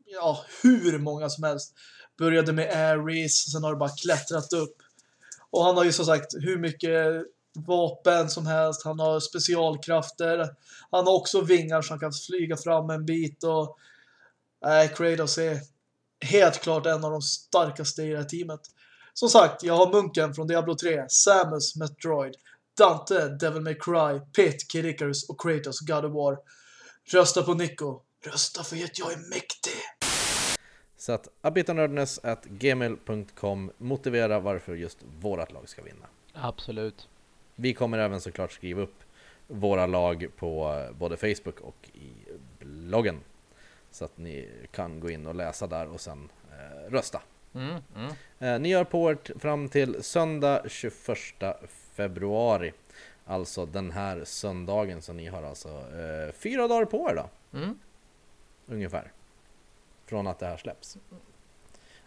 S4: ja, hur många som helst. Började med Ares, sen har det bara klättrat upp. Och han har ju som sagt hur mycket vapen som helst. Han har specialkrafter. Han har också vingar som kan flyga fram en bit. Och nej, Kratos är helt klart en av de starkaste i det här teamet. Som sagt, jag har Munken från Diablo 3, Samus Metroid, Dante, Devil May Cry, Pit, Kid Icarus och Kratos, God of War. Rösta på Nico. Rösta för att jag är mäktig.
S1: Så att abitanördnes.gmail.com motivera varför just vårat lag ska vinna.
S2: Absolut.
S1: Vi kommer även såklart skriva upp våra lag på både Facebook och i bloggen. Så att ni kan gå in och läsa där och sen eh, rösta.
S2: Mm, mm.
S1: Eh, ni har på er fram till söndag 21 februari. Alltså den här söndagen, så ni har alltså eh, fyra dagar på er då.
S2: Mm.
S1: Ungefär. Från att det här släpps.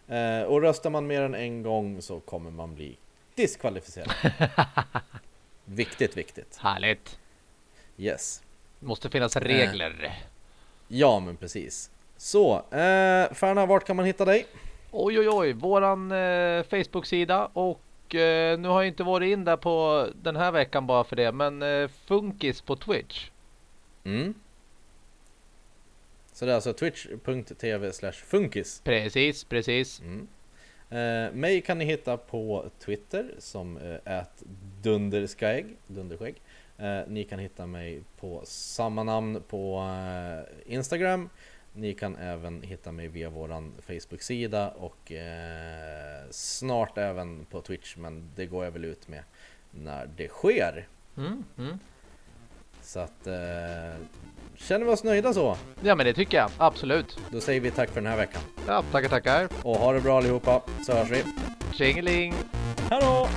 S1: Eh, och röstar man mer än en gång så kommer man bli diskvalificerad. viktigt, viktigt.
S2: Härligt.
S1: Yes.
S2: Måste finnas regler.
S1: Ja, men precis. Så, eh, Färna, vart kan man hitta dig?
S2: Oj, oj, oj. Våran eh, Facebook-sida och eh, nu har jag inte varit in där på den här veckan bara för det, men eh, Funkis på Twitch.
S1: Mm. Så det är alltså twitch.tv slash funkis.
S2: Precis, precis.
S1: Mm. Eh, mig kan ni hitta på Twitter som eh, dunderskägg, dunderskägg. Eh, ni kan hitta mig på samma namn på eh, Instagram. Ni kan även hitta mig via våran Facebook-sida och eh, snart även på Twitch, men det går jag väl ut med när det sker.
S2: Mm, mm.
S1: Så att eh, känner vi oss nöjda så,
S2: Ja, men det tycker jag. Absolut.
S1: då säger vi tack för den här veckan.
S2: Ja, tackar, tackar.
S1: Och ha det bra allihopa, så hörs vi.
S2: Tjingeling!
S1: Då!